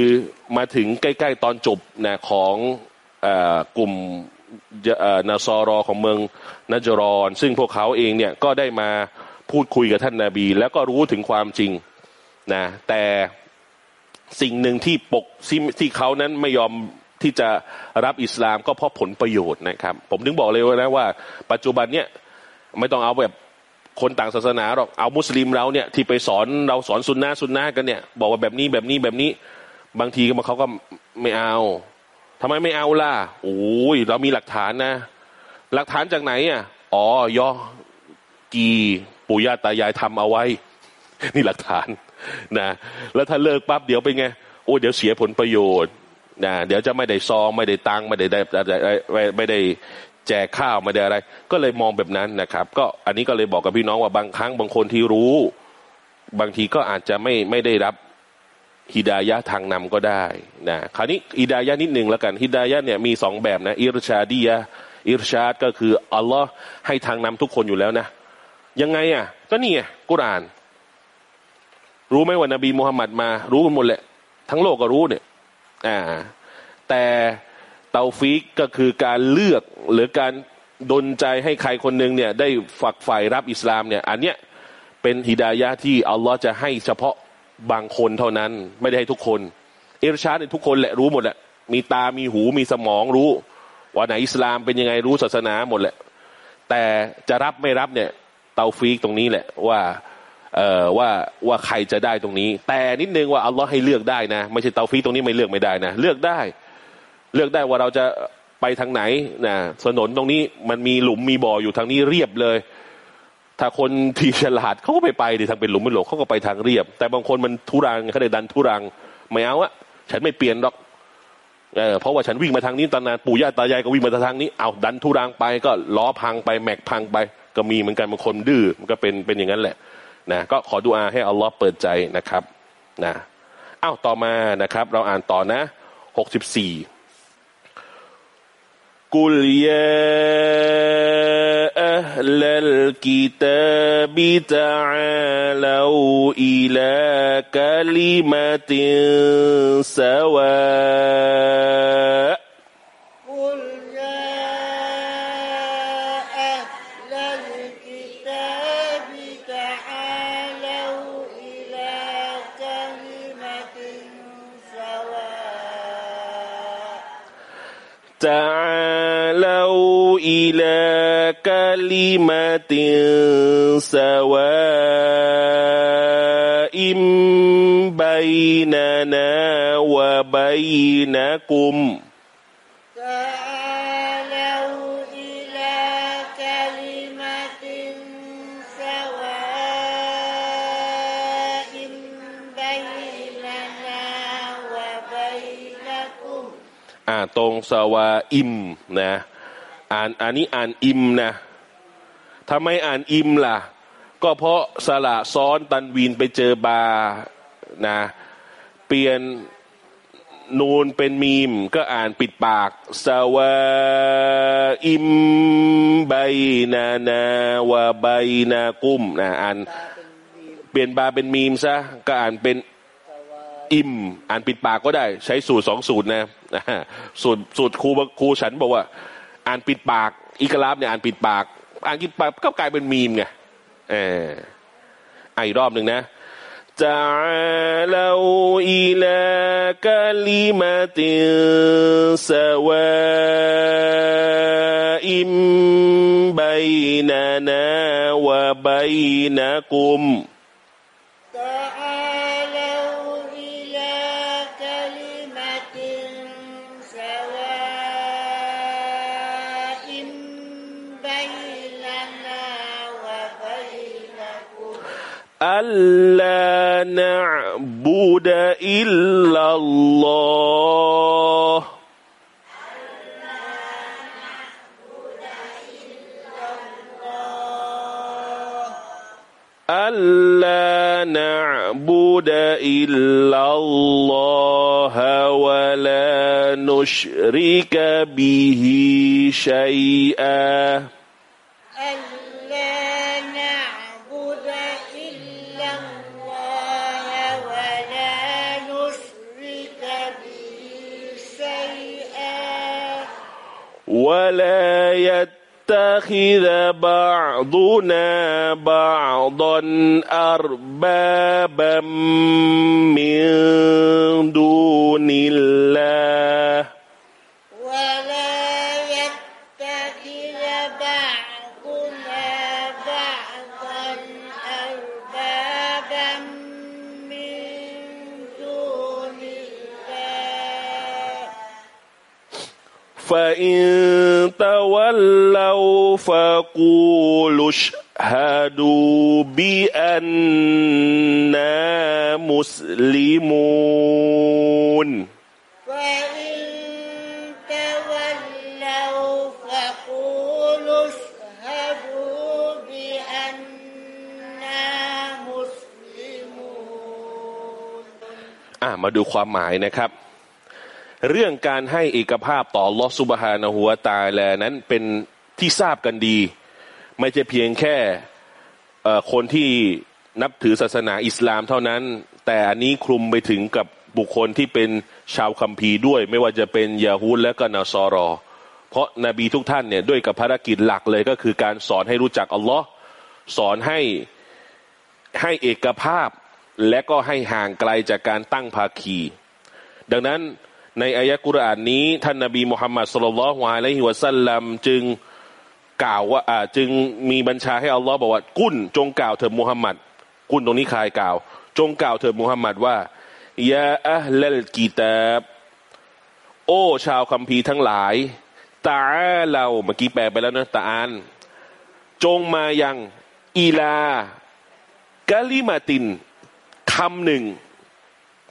มาถึงใกล้ๆตอนจบนะของอกลุ่มนาซอรอของเมืองนัจรอนซึ่งพวกเขาเองเนี่ยก็ได้มาพูดคุยกับท่านนาบี แล้วก็รู้ถึงความจริงนะแต่สิ่งหนึ่งที่ปกที่เขานั้นไม่ยอมที่จะรับอิสลามก็เพราะผลประโยชน์นะครับ ผมถึงบอกเลยนะว่า ปัจจุบันเนี่ยไม่ต้องเอาแบบ คนต่างศาสนาหรอกเอามุสลิมเราเนี่ยที่ไปสอนเราสอนสุนนะสุนนะกันเนี่ย บอกว่าแบบนี้แบบนี้แบบนี้ บางทีมาเขาก็ไม่เอาทำไมไม่เอาล่ะโอ้ยเรามีหลักฐานนะ หลักฐานจากไหนอะอ๋อย่อกีปู่ย่าตายายทำเอาไว้ นี่หลักฐานนะแล้วถ้าเลิกปั๊บเดี๋ยวเป็นไงโอ้เดี๋ยวเสียผลประโยชน์นะเดี๋ยวจะไม่ได้ซองไม่ได้ตังไม่ได้ได้ไม่ได้ จกข้าวไม่ได้อะไร ก็เลยมองแบบนั้นนะครับ ก็อันนี้ก็เลยบอกกับพี่น้องว่าบางครั้งบางคนที่รู้ บางทีก็อาจจะไม่ไม่ได้รับฮิดายะทางนำก็ได้นะคราวนี้ฮิดายะนิดหนึ่งแล้วกันฮิดายะเนี่ยมีสองแบบนะอิรชาดียะอิรชาดก็คืออัลลอฮ์ให้ทางนำทุกคนอยู่แล้วนะ ยังไงอะ ก็นี่ไงกุราน รู้ไหมว่านบีมุฮัมมัดมา รู้กันหมดแหละ ทั้งโลกก็รู้เนี่ย อ่า แต่ เตาฟิกก็คือการเลือกหรือการดนใจให้ใครคนหนึ่งเนี่ยได้ฝักใฝ่รับอิสลามเนี่ยอันเนี้ยเป็นฮิดายะที่อัลลอฮ์จะให้เฉพาะบางคนเท่านั้น ไม่ได้ให้ทุกคน อิรชาดในทุกคนแหละรู้หมดแหละมีตามีหูมีสมองรู้ ว่าไหนอิสลามเป็นยังไงรู้ศาสนาหมดแหละ แต่จะรับไม่รับเนี่ยเตาฟีกตรงนี้แหละว่าเอ่อว่าว่าใครจะได้ตรงนี้ แต่นิดนึงว่าอัลลอฮ์ให้เลือกได้นะ ไม่ใช่เตาฟีกตรงนี้ไม่เลือกไม่ได้นะ เลือกได้ เลือกได้ว่าเราจะไปทางไหนนะถนนตรงนี้มันมีหลุมมีบ่ออยู่ทางนี้เรียบเลย ถ้าคนที่ฉลาดเขาก็ไปไปดิทางเป็นหลุมเป็นหลกเขาก็ไปทางเรียบ แต่บางคนมันทุรังเขาเลยดันทุรังไม่เอาอะฉันไม่เปลี่ยนหรอกเออเพราะว่าฉันวิ่งมาทางนี้ตอนนานปู่ย่าตายายก็วิ่งมาทางนี้เอาดันทุรังไปก็ล้อพังไปแม็กพังไป ก็มีเหมือนกันบางคนดื้อมันก็เป็นเป็นอย่างนั้นแหละนะก็ขอดูอาให้อัลลอฮ์เปิดใจนะครับนะอ้าวต่อมานะครับ เราอ่านต่อนะหกสิบสี่ قل يا أهل الكتاب تعالوا إلى كلمة سواء تعالوا إلى كلمة سواء تعالوا إلى كلمة سواء بيننا وبينكم อ่าตรงสวาอิมนะ อ่านอันนี้อ่านอิมนะทำไมอ่านอิมล่ะ ก็เพราะสละซ้อนตันวีนไปเจอบานะเปลี่ยนนูนเป็นมีม ก็อ่านปิดปากสวาอิมไบนานาวะไบนากุ้มนะอ่านเปลี่ยนบาเป็นมีมซะก็อ่านเป็นอิม อ่านปิดปากก็ได้ ใช้สูตรสองสูตรนะสูตรสูตรครูครูฉันบอกว่า อ่านปิดปาก อิกราฟเนี่ยอ่านปิดปาก อ่านปิดปากก็กลายเป็นมีมไงเอออ่ะอีกรอบหนึ่งนะ تعالوا إلى كلمة سواء بيننا وبينكم ألا نعبد إلا الله. ألا نعبد إلا الله ولا نشرك به شيئا. ولا يتخذ بعضنا بعضا أربابا من دون الله. فإن تولوا فقولوا اشهدوا بأننا مسلمون فإن تولوا فقولوا اشهدوا بأننا مسلمون อ่ะมาดูความหมายนะครับ เรื่องการให้เอกภาพต่อลอสุบฮานะหัวตาแลนั้นเป็นที่ทราบกันดี ไม่ใช่เพียงแค่คนที่นับถือศาสนาอิสลามเท่านั้น แต่อันนี้คลุมไปถึงกับบุคคลที่เป็นชาวคัมภีร์ด้วย ไม่ว่าจะเป็นยาฮูดและก็นาซอรอ เพราะนบีทุกท่านเนี่ยด้วยกับภารกิจหลักเลยก็คือการสอนให้รู้จักอัลลอฮ์สอนให้ให้เอกภาพและก็ให้ห่างไกลจากการตั้งภาคี ดังนั้น ในอายะกุรอานนี้ ท่านนบีมุฮัมมัดสุลลัลฮวาอะลัยฮิวะสัลลัมจึงกล่าวว่าจึงมีบัญชาให้อัลลอฮ์บอกว่ากุนจงกล่าวเถิดมุฮัมมัดกุนตรงนี้ใครกล่าว จงกล่าวเถิดมุฮัมมัดว่ายาอัลลลกีตาบโอ้ชาวคัมภีร์ทั้งหลายตาเราเมื่อกี้แปลไปแล้วนะตาอานจงมายังอีลากาลิมาตินคำหนึ่ง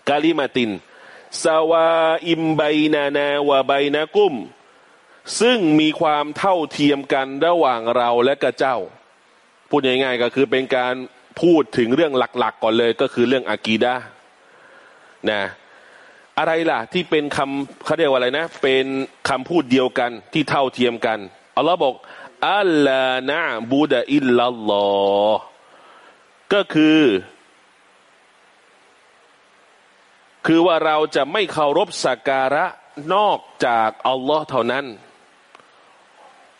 กาลิมาติน สวาอิมไบนานาวะไบนากุม ซึ่งมีความเท่าเทียมกันระหว่างเราและกระเจ้า พูดง่ายๆก็คือเป็นการพูดถึงเรื่องหลักๆ ก่อนเลยก็คือเรื่องอากีดะนะอะไรล่ะ ที่เป็นคำเขาเรียกว่าอะไรนะ เป็นคำพูดเดียวกันที่เท่าเทียมกันอัลลอฮ์บอกอัลลานะบูดะอิลลัลลอฮ์ก็คือ คือว่าเราจะไม่เคารพสักการะนอกจากอัลลอฮ์เท่านั้น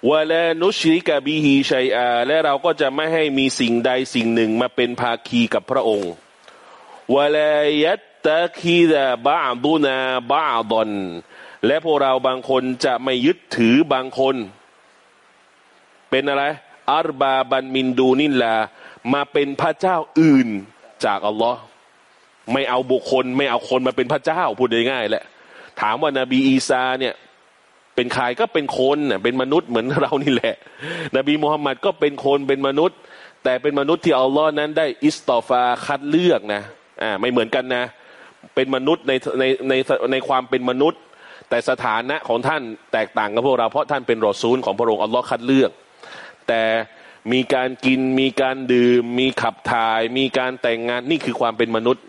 วะลานุชริกะบิฮิชัยอาและเราก็จะไม่ให้มีสิ่งใดสิ่งหนึ่งมาเป็นภาคีกับพระองค์วะลายัตตะคีดะบะดุนาบะดอนและพวกเราบางคนจะไม่ยึดถือบางคน เป็นอะไรอัรบาบันมินดูนินลามาเป็นพระเจ้าอื่นจากอัลลอฮ์ ไม่เอาบุคคล ไม่เอาคนมาเป็นพระเจ้าพูดง่ายๆแหละถามว่านาบีอีซาเนี่ยเป็นใครก็เป็นคนเน่ยเป็นมนุษย์เหมือนเรานี่แหละ นบีมุฮัมมัดก็เป็นคนเป็นมนุษย์ แต่เป็นมนุษย์ที่อัลลอฮ์นั้นได้อิสตอฟาคัดเลือกนะอ่าไม่เหมือนกันนะ เป็นมนุษย์ในในในในความเป็นมนุษย์ แต่สถานะของท่านแตกต่างกับพวกเราเพราะท่านเป็นรอซูลของพระองค์อัลลอฮ์คัดเลือก แต่มีการกินมีการดื่ม มีขับถ่าย มีการแต่งงานนี่คือความเป็นมนุษย์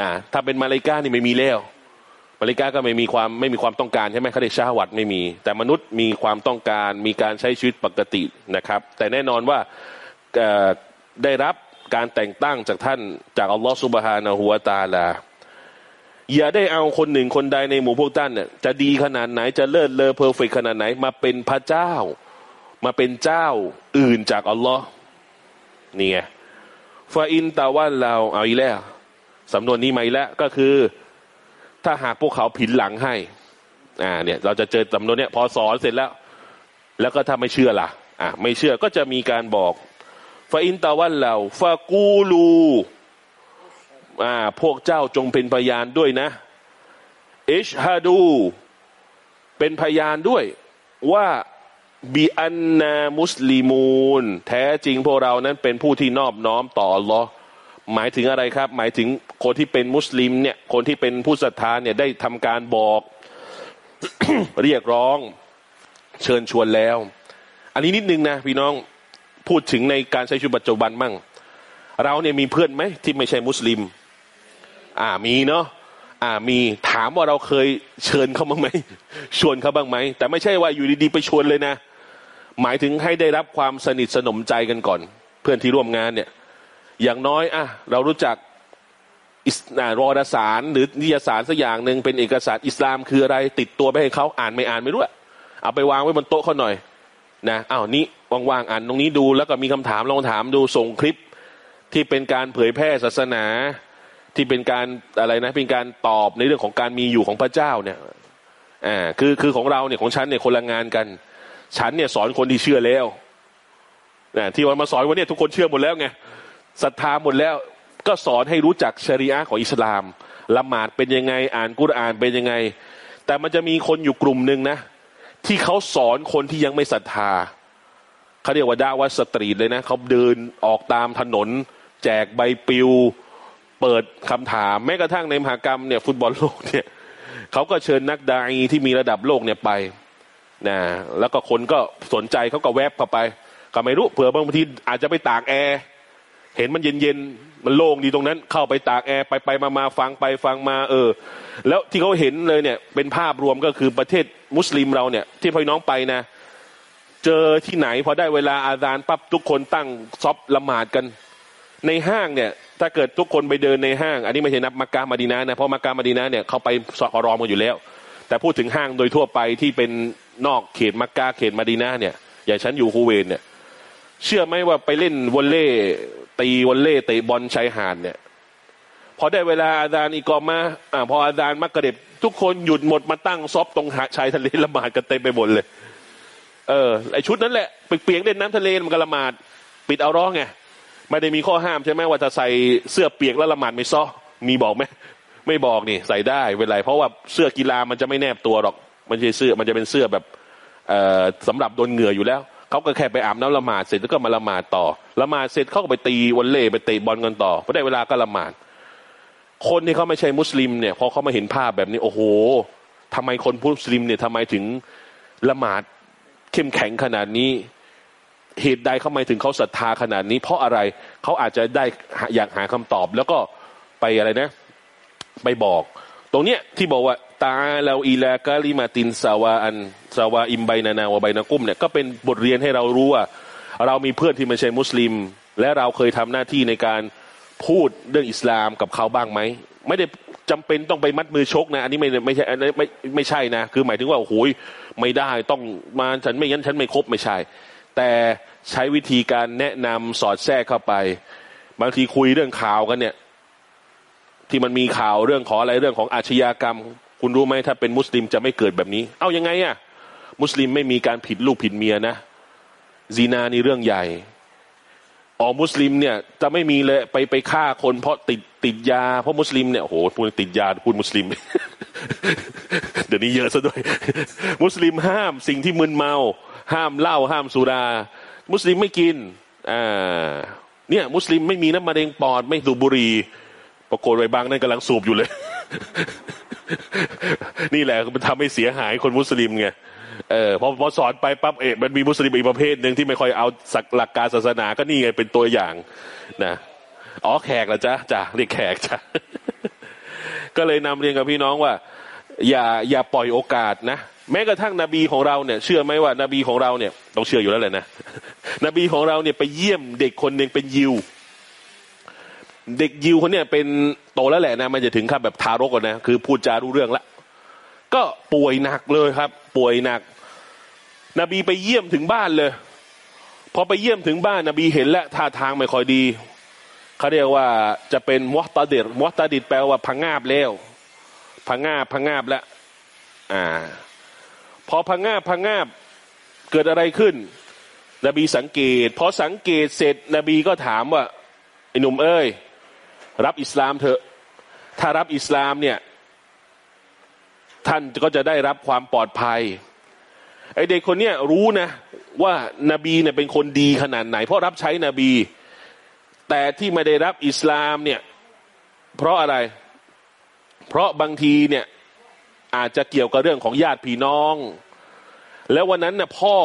นะถ้าเป็นมาเลกานี่ไม่มีแล้วมาเลกาก็ไม่มีความไม่มีความต้องการใช่ไหมเขาเรียกชาวัดไม่มี แต่มนุษย์มีความต้องการมีการใช้ชีวิตปกตินะครับ แต่แน่นอนว่าได้รับการแต่งตั้งจากท่านจากอัลลอฮฺสุบฮานะฮูวาตาลาอย่าได้เอาคนหนึ่งคนใดในหมู่พวกท่านเนี่ยจะดีขนาดไหนจะเลิศเลอเพอร์เฟกขนาดไหน มาเป็นพระเจ้า มาเป็นเจ้าอื่นจากอัลลอฮ์นี่ไงฟาอินตาวันเราเอาอีแล้ว สำนวนนี้มาอีกแล้วก็คือ ถ้าหากพวกเขาผินหลังให้ อ่า เนี่ย เราจะเจอสำนวนเนี้ยพอสอนเสร็จแล้ว แล้วก็ถ้าไม่เชื่อล่ะ อ่าไม่เชื่อก็จะมีการบอกฟาอินตาวันเราฟากูลูอ่าพวกเจ้าจงเป็นพยานด้วยนะเอชฮาดู เป็นพยานด้วย ว่าบีอันนามุสลิมูน แท้จริงพวกเรานั้นเป็นผู้ที่นอบน้อมต่ออัลลอฮ์ หมายถึงอะไรครับ หมายถึงคนที่เป็นมุสลิมเนี่ยคนที่เป็นผู้ศรัทธาเนี่ยได้ทำการบอกเรียกร้องเชิญชวนแล้ว อันนี้นิดนึงนะพี่น้องพูดถึงในการใช้ชีวิตปัจจุบันมั่ง เราเนี่ยมีเพื่อนไหมที่ไม่ใช่มุสลิม อ่ามีเนาะอ่ามีถามว่าเราเคยเชิญเขาบ้างไหมชวนเขาบ้างไหมแต่ไม่ใช่ว่าอยู่ดีๆไปชวนเลยนะ หมายถึงให้ได้รับความสนิทสนมใจกันก่อน เพื่อนที่ร่วมงานเนี่ย อย่างน้อยอะเรารู้จักอิสนารอดสารหรือนิยสารสักอย่างหนึ่งเป็นเอกสารอิสลามคืออะไร ติดตัวไปให้เขาอ่านไม่อ่านไม่รู้อะเอาไปวางไว้บนโต๊ะเขาหน่อยนะอ้าวนี่ว่างๆอ่านตรงนี้ดูแล้วก็มีคำถามลองถามดูส่งคลิปที่เป็นการเผยแพร่ศาสนา ที่เป็นการอะไรนะเป็นการตอบในเรื่องของการมีอยู่ของพระเจ้าเนี่ยอ่าคือคือของเราเนี่ยของฉันเนี่ยคนละงานกัน ฉันเนี่ยสอนคนที่เชื่อแล้วนะที่วันมาสอนวันนี้ทุกคนเชื่อหมดแล้วไง ศรัทธาหมดแล้วก็สอนให้รู้จักชริอะของอิสลามละหมาดเป็นยังไงอ่านกุรอานเป็นยังไง แต่มันจะมีคนอยู่กลุ่มหนึ่งนะ ที่เขาสอนคนที่ยังไม่ศรัทธาเขาเรียกว่าดาวัสตรีทเลยนะเขาเดินออกตามถนน แจกใบปลิว เปิดคำถาม แม้กระทั่งในมหากรรมเนี่ยฟุตบอลโลกเนี่ยเขาก็เชิญนักดาอีที่มีระดับโลกเนี่ยไปนะแล้วก็คนก็สนใจเขาก็แวบเข้าไป ก็ไม่รู้เผื่อบางทีอาจจะไปตากแอร์ เห็นมันเย็นๆมันโล่งดีตรงนั้น เข้าไปตากแอร์ไปไปมามาฟังไปฟังมา เออ แล้วที่เขาเห็นเลยเนี่ย เป็นภาพรวมก็คือประเทศมุสลิมเราเนี่ย ที่พี่น้องไปนะ เจอที่ไหนพอได้เวลาอาซานปั๊บทุกคนตั้งซอบละหมาดกัน ในห้างเนี่ย ถ้าเกิดทุกคนไปเดินในห้าง อันนี้ไม่ใช่นับมักกะมาดีนานะเพราะมักกะมาดีนาเนี่ยเขาไปสอรอมกันอยู่แล้ว แต่พูดถึงห้างโดยทั่วไปที่เป็นนอกเขตมักกะเขตมาดีนาเนี่ยอย่างฉันอยู่คูเวนเนี่ยเชื่อไหมว่าไปเล่นวอลเล่ ตีวอลเล่เตะบอลชายหาดเนี่ยพอได้เวลาอาจารย์อีกอมาอ่าพออาจารย์มักกะเด็บทุกคนหยุดหมดมาตั้งซอบตรงหาชายทะเลละหมาดกันเต็มไปหมดเลย เออไอชุดนั้นแหละเปียกเล่นน้ำทะเลมันก็ละหมาด ปิดเอาร้องไงไม่ได้มีข้อห้ามใช่ไหมว่าจะใส่เสื้อเปียกแล้วละหมาดไม่ซ้อมีบอกไหมไม่บอกนี่ใส่ได้เป็นไรเพราะว่าเสื้อกีฬามันจะไม่แนบตัวหรอก มันจะเสื้อมันจะเป็นเสื้อแบบเอ่อสำหรับโดนเหงื่ออยู่แล้ว เขาก็แค่ไปอาบน้ำละหมาดเสร็จแล้วก็มาละหมาดต่อละหมาดเสร็จเขาก็ไปตีวอลเล่ไปเตะบอลกันต่อพอได้เวลาก็ละหมาด คนที่เขาไม่ใช่มุสลิมเนี่ยพอเขามาเห็นภาพแบบนี้โอ้โหทำไมคนมุสลิมเนี่ยทำไมถึงละหมาดเข้มแข็งขนาดนี้เหตุใดเขาไม่ถึงเขาศรัทธาขนาดนี้ เพราะอะไรเขาอาจจะได้อยากหาคำตอบ แล้วก็ไปอะไรนะ ไปบอก ตรงเนี้ยที่บอกว่า ตาเราอีลากาลิมาตินสาวาอันสาวาอิมไบนานาวไบนากุ้มเนี่ยก็เป็นบทเรียนให้เรารู้ว่า เรามีเพื่อนที่ไม่ใช่มุสลิม และเราเคยทำหน้าที่ในการพูดเรื่องอิสลามกับเขาบ้างไหมไม่ได้จำเป็นต้องไปมัดมือชกนะ อันนี้ไม่ไม่ใช่อันนี้ไม่ไม่ใช่นะ คือหมายถึงว่าโอ้โหไม่ได้ต้องมาฉันไม่งั้นฉันไม่ครบไม่ใช่ แต่ใช้วิธีการแนะนำสอดแทรกเข้าไป บางทีคุยเรื่องข่าวกันเนี่ย ที่มันมีข่าวเรื่องของอะไรเรื่องของอาชญากรรม คุณรู้ไหมถ้าเป็นมุสลิมจะไม่เกิดแบบนี้ เอายังไงอะ่ะ มุสลิมไม่มีการผิดลูกผิดเมียนะซีนานี่เรื่องใหญ่อ๋อมุสลิมเนี่ยจะไม่มีเลยไปไปฆ่าคนเพราะติดติดยา เพราะมุสลิมเนี่ยโอ้โหพูดติดยาพูดมุสลิม เดี๋ยวนี้เยอะซะด้วย มุสลิมห้ามสิ่งที่มึนเมา ห้ามเหล้าห้ามสุรา มุสลิมไม่กินอ่าเนี่ย มุสลิมไม่มีน้ำมะเร็งปอดไม่สูบบุหรี่ปรากฏไว้บางนั่นกำลังสูบอยู่เลย นี่แหละมันทำให้เสียหายคนมุสลิมไงเออพอพอสอนไปปั๊บเอะมันมีมุสลิมอีกประเภทหนึ่งที่ไม่ค่อยเอาสักหลักการศาสนาก็นี่ไงเป็นตัวอย่างนะอ๋อแขกเหรอจ๊ะจ้ะเรียกแขกจ้ะก็เลยนำเรียนกับพี่น้องว่า อย่าอย่าปล่อยโอกาสนะแม้กระทั่งนบีของเราเนี่ย เชื่อไหมว่านบีของเราเนี่ยต้องเชื่ออยู่แล้วแหละนะนบีของเราเนี่ยไปเยี่ยมเด็กคนหนึ่งเป็นยิว เด็กยิวคนเนี่ยเป็นโตแล้วแหละนะมันจะถึงขั้นแบบทารกนะคือพูดจารู้เรื่องละก็ป่วยหนักเลยครับ ป่วยหนัก นบีไปเยี่ยมถึงบ้านเลยพอไปเยี่ยมถึงบ้านนบีเห็นแล้วท่าทางไม่ค่อยดีเขาเรียกว่าจะเป็นมวตาดิดมวตาดิดแปลว่าพังงาบแล้วพังงาบพังงาบแล้วอ่า พอพังงาบพังงาบเกิดอะไรขึ้น นบีสังเกต พอสังเกตเสร็จนบีก็ถามว่าไอ้หนุ่มเอ้ย รับอิสลามเถอะ ถ้ารับอิสลามเนี่ยท่านก็จะได้รับความปลอดภัยไอเด็กคนเนี้ยรู้นะว่านบีเนี่ยเป็นคนดีขนาดไหน เพราะรับใช้นบี แต่ที่ไม่ได้รับอิสลามเนี่ย เพราะอะไร เพราะบางทีเนี่ยอาจจะเกี่ยวกับเรื่องของญาติพี่น้อง แล้ววันนั้นน่ะพ่อ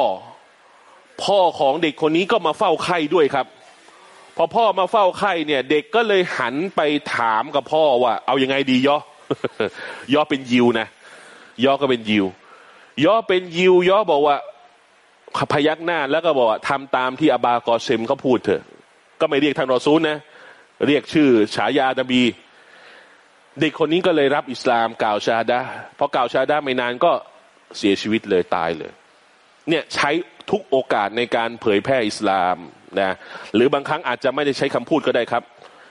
พ่อของเด็กคนนี้ก็มาเฝ้าไข้ด้วยครับ พอพ่อมาเฝ้าไข้เนี่ย เด็กก็เลยหันไปถามกับพ่อว่า เอายังไงดีย่อย่อเป็นยิวนะย่อก็เป็นยิวย่อเป็นยิวย่อบอกว่าพยักหน้าแล้วก็บอกว่าทำตามที่อบากอเซมเขาพูดเถอะ ก็ไม่เรียกทางรอซูลนะ เรียกชื่อฉายานบี เด็กคนนี้ก็เลยรับอิสลามกล่าวชาดาพอกล่าวชาดาไม่นานก็เสียชีวิตเลยตายเลย เนี่ยใช้ทุกโอกาสในการเผยแพร่อิสลาม นะหรือบางครั้งอาจจะไม่ได้ใช้คำพูดก็ได้ครับ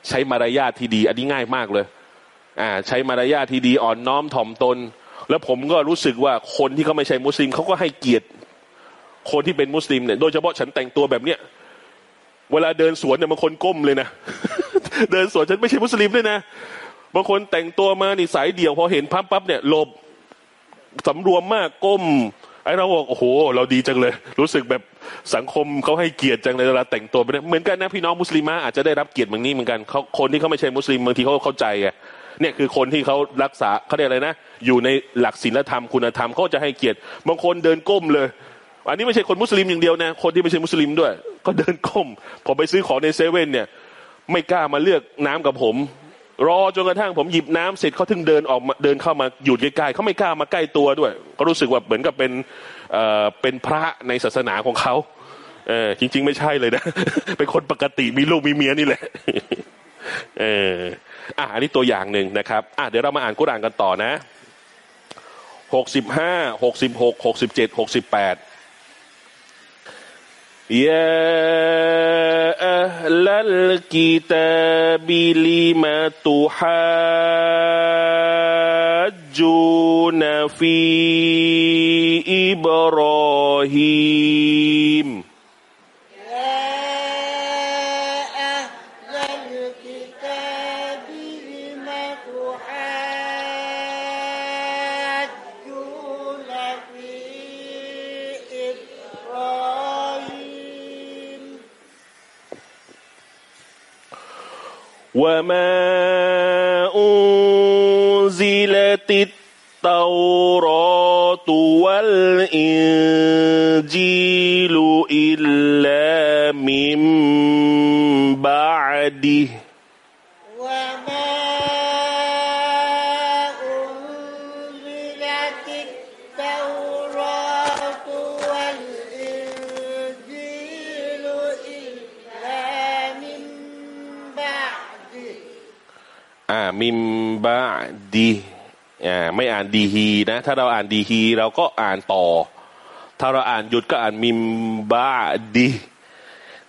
ใช้มารยาทที่ดีอันนี้ง่ายมากเลยอ่าใช้มารยาทที่ดีอ่อนน้อมถ่อมตน แล้วผมก็รู้สึกว่าคนที่เขาไม่ใช่มุสลิมเขาก็ให้เกียรติคนที่เป็นมุสลิมเนี่ยโดยเฉพาะฉันแต่งตัวแบบเนี้ยเวลาเดินสวนเนี่ยบางคนก้มเลยนะ เดินสวนฉันไม่ใช่มุสลิมด้วยนะบางคนแต่งตัวมานี่สายเดี่ยวพอเห็นพับปั๊บเนี่ยหลบสำรวมมากก้ม ไอ้เราบอกโอ้โห เราดีจังเลย รู้สึกแบบสังคมเขาให้เกียรติจังเลยเวลาแต่งตัวไปเหมือนกันนะพี่น้องมุสลิมอาจจะได้รับเกียรติแบบนี้เหมือนกันเขาคนที่เขาไม่ใช่มุสลิมบางทีเขาเข้าใจไงเนี่ยคือคนที่เขารักษาเขาเรียกอะไรนะ อยู่ในหลักศีลธรรมคุณธรรมเขาจะให้เกียรติบางคนเดินก้มเลย อันนี้ไม่ใช่คนมุสลิมอย่างเดียวนะ คนที่ไม่ใช่มุสลิมด้วย ก็เดินก้มพอไปซื้อของในเซเว่นเนี่ย ไม่กล้ามาเลือกน้ำกับผม รอจนกระทั่งผมหยิบน้ำเสร็จเขาถึงเดินออกมาเดินเข้ามาหยุดใกล้ๆเขาไม่กล้ามาใกล้ตัวด้วยก็รู้สึกว่าเหมือนกับเป็นเอ่อเป็นพระในศาสนาของเขาเออจริง ๆ ไม่ใช่เลยนะ เป็นคนปกติมีลูกมีเมียนี่แหละเอออะอันนี้ตัวอย่างหนึ่งนะครับอะเดี๋ยวเรามาอ่านกุรานกันต่อนะหกสิบห้าหกสิบหกหกสิบเจ็ดหกสิบแปด يا أهل الكتاب لم تحاجون في إبراهيم وما านดีฮีนะ ถ้าเราอ่านดีฮีเราก็อ่านต่อ ถ้าเราอ่านหยุดก็อ่านมิมบาดี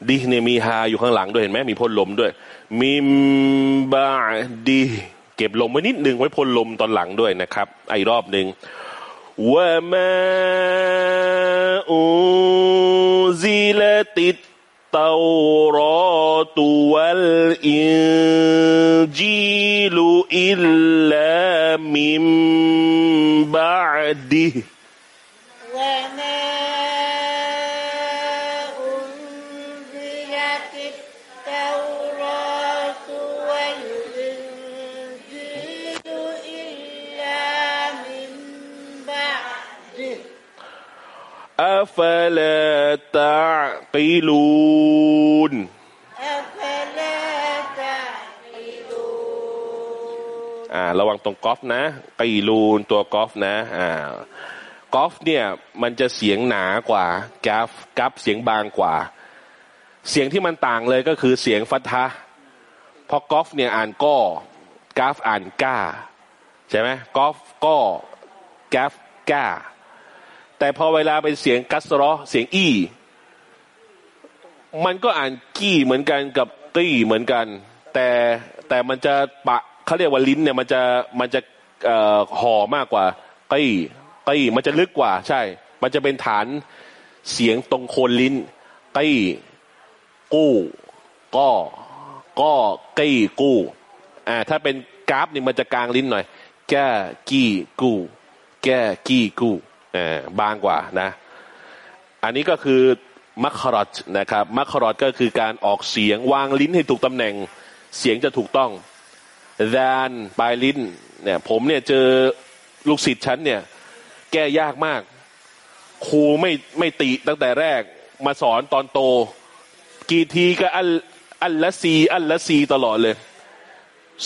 ดีเนี่ยมีฮาอยู่ข้างหลังด้วยเห็นไหมมีพ่นลมด้วย มิมบาดีเก็บลมไว้นิดหนึ่งไว้พ่นลมตอนหลังด้วยนะครับไอ้รอบหนึ่งว่ามาอูซีลติดเตารอตัวอินจีลุอิลลา من بعده. وما أنزلت التوراة والإنجيل إلا من بعده. أفلا تعقلون ตรงกอล์ฟนะกีลูนตัวกอล์ฟนะอ่ากอล์ฟเนี่ยมันจะเสียงหนากว่ากราฟกราฟเสียงบางกว่า เสียงที่มันต่างเลยก็คือเสียงฟัตฮะเพราะกอล์ฟเนี่ยอ่านก้อกราฟอ่านก้าใช่ไหมกอล์ฟก้อกราฟก้า แต่พอเวลาเป็นเสียงกัสรอเสียงอีมันก็อ่านกี้เหมือนกันกับตี้เหมือนกัน แต่แต่มันจะปะ เขาเรียกว่าลิ้นเนี่ยมันจะมันจะห่อมากกว่ากี้กี้มันจะลึกกว่า ใช่ มันจะเป็นฐานเสียงตรงโคนลิ้นกี้กู้ก็ก็กี้กู้อ่าถ้าเป็นกราฟนี่มันจะกลางลิ้นหน่อย แก้กี้กู้แก้กี้กู้อ่าบางกว่านะ อันนี้ก็คือมัคครอตนะครับมัคครอตก็คือการออกเสียงวางลิ้นให้ถูกตำแหน่ง เสียงจะถูกต้อง ดานปลายลิ้นเนี่ยผมเนี่ยเจอลูกศิษย์ฉันเนี่ย แก้ยากมาก ครูไม่ไม่ติตั้งแต่แรกมาสอนตอนโต กี่ทีก็อัลอัลละซีอัลละซีตลอดเลย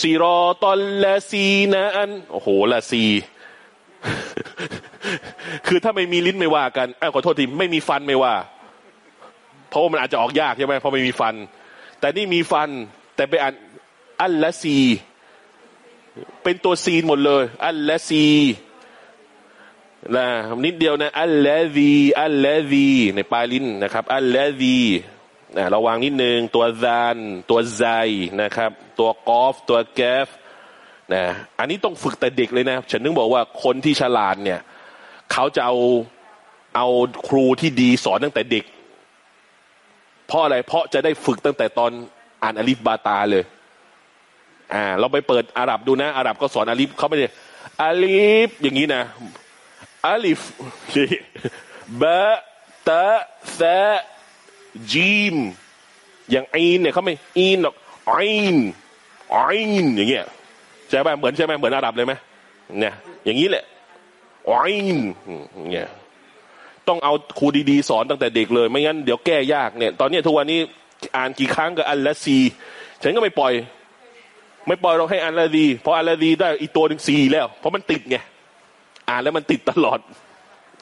ซีรอตอนละซีนะอันโอ้โหละซี คือถ้าไม่มีลิ้นไม่ว่ากันอ้ยขอโทษทีไม่มีฟันไม่ว่า เพราะว่ามันอาจจะออกยากใช่ไหมเพราะไม่มีฟัน แต่นี่มีฟันแต่ไปอ่านอัลละซี เป็นตัวซีนหมดเลย อัลละซีนะนิดเดียวนะอัลละซีอัลละซีในปลายลิ้นนะครับ อัลละซีนะระวังนิดนึง ตัวซาน ตัวไซนะครับ ตัวกอฟ ตัวแกฟนะอันนี้ต้องฝึกแต่เด็กเลยนะ ฉันนึกบอกว่าคนที่ฉลาดเนี่ย เขาจะเอาเอาครูที่ดีสอนตั้งแต่เด็ก เพราะอะไรเพราะจะได้ฝึกตั้งแต่ตอนอ่านอลิฟบาตาเลย อ่า เราไปเปิดอาหรับดูนะ อาหรับก็สอนอาลิฟเขาไม่ได้อาลิฟอย่างนี้นะอาลิฟบะตะซะจีม อย่างอีนเนี่ยเขาไม่อีนหรอกอีนอีนอย่างเงี้ยใช่ไหมเหมือนใช่ไหมเหมือนอาหรับเลยไหมเนี่ยอย่างนี้แหละอีนอย่างเงี้ยต้องเอาครูดีๆ สอนตั้งแต่เด็กเลย ไม่งั้นเดี๋ยวแก้ยากเนี่ย ตอนนี้ทุกวันนี้อ่านกี่ครั้งกับอัลละซี ฉันก็ไม่ปล่อย ไม่ปล่อยเราให้อันละดีพออันละดีได้อีกตัวหนึ่งสีแล้ว เพราะมันติดไงอ่านแล้วมันติดตลอด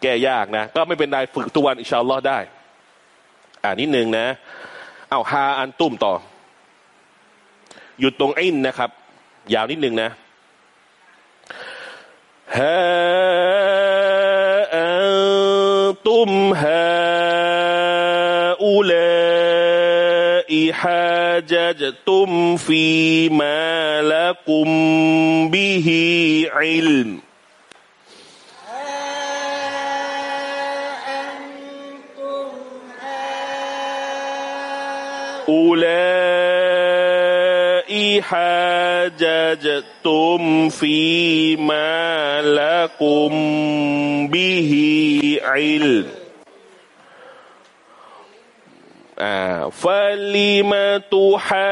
แก่ยากนะ ก็ไม่เป็นไรฝึกตัวอิชาอัลอได้ อ่านนิดหนึ่งนะ เอาฮาอันตุ้มต่อ หยุดตรงอินนะครับ ยาวนิดหนึ่งนะฮาอันตุ้มฮาอูเล حاججتم فيما لكم به علم. أولئك حاججتم فيما لكم به علم. فلم تحاجون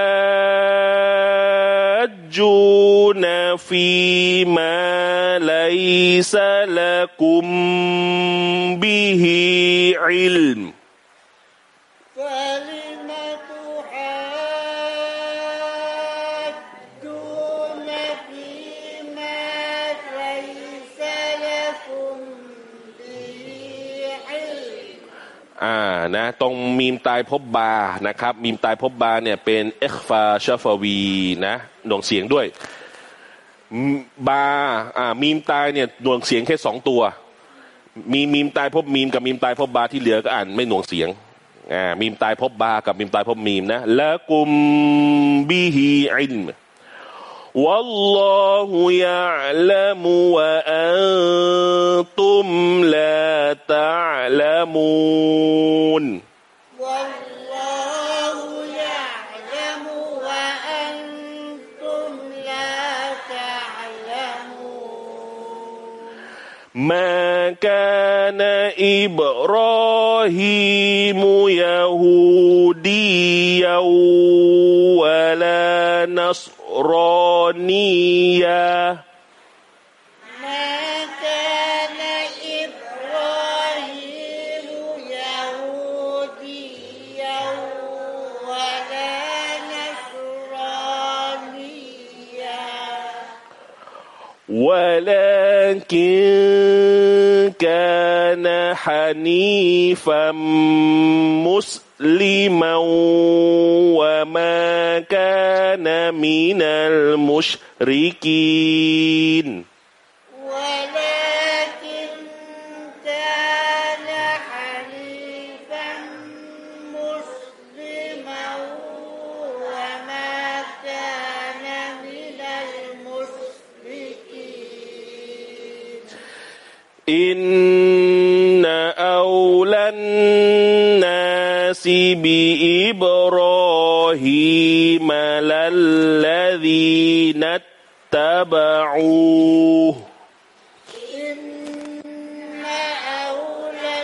فيما ليس لكم به علم นะตรงมีมตายพบบานะครับ มีมตายพบบาเนี่ยเป็นเอคฟาชฟาวีนะหน่วงเสียงด้วยบาอ่ามีมตายเนี่ยหน่วงเสียงแค่สองตัว มีมีมตายพบมีมกับมีมตายพบบาที่เหลือก็อ่านไม่หน่วงเสียงอ่ามีมตายพบบากับมีมตายพบมีมนะละกุมบิฮีอิลม والله يعلم وأنتم لا تعلمون. والله يعلم وأنتم لا تعلمون. ما كان إبراهيم يهوديا ولا نصرانيا ما كان إبراهيم يهوديا ولا نصرانيا. ولكن كان حنيفا مسلما وما كان من المشركين. ولكن كان حنيفا مسلما وما كان من المشركين. إن أولى الناس بإبراهيم للذين اتبعوه إن أولى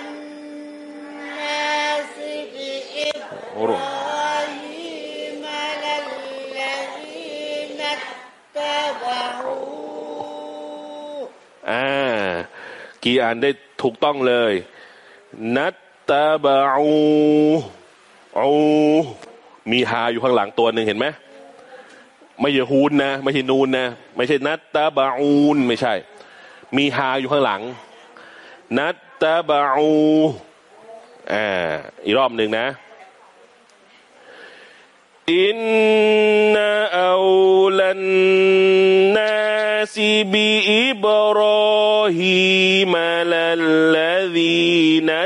الناس بإبراهيم للذين اتبعوه อ่า กี่อ่านได้ถูกต้องเลย นัต ตาบาอูอูมีฮาอยู่ข้างหลังตัวหนึ่งเห็นไหมไม่ใช่ฮูนนะไม่ใช่นูนนะไม่ใช่นัตตาบาอูนไม่ใช่ มีฮาอยู่ข้างหลัง นัตตาบาอูอ่าอีกรอบหนึ่งนะอินนาอูลันนาสิบิอิบรอฮีมาลัลลซีนัตตบะ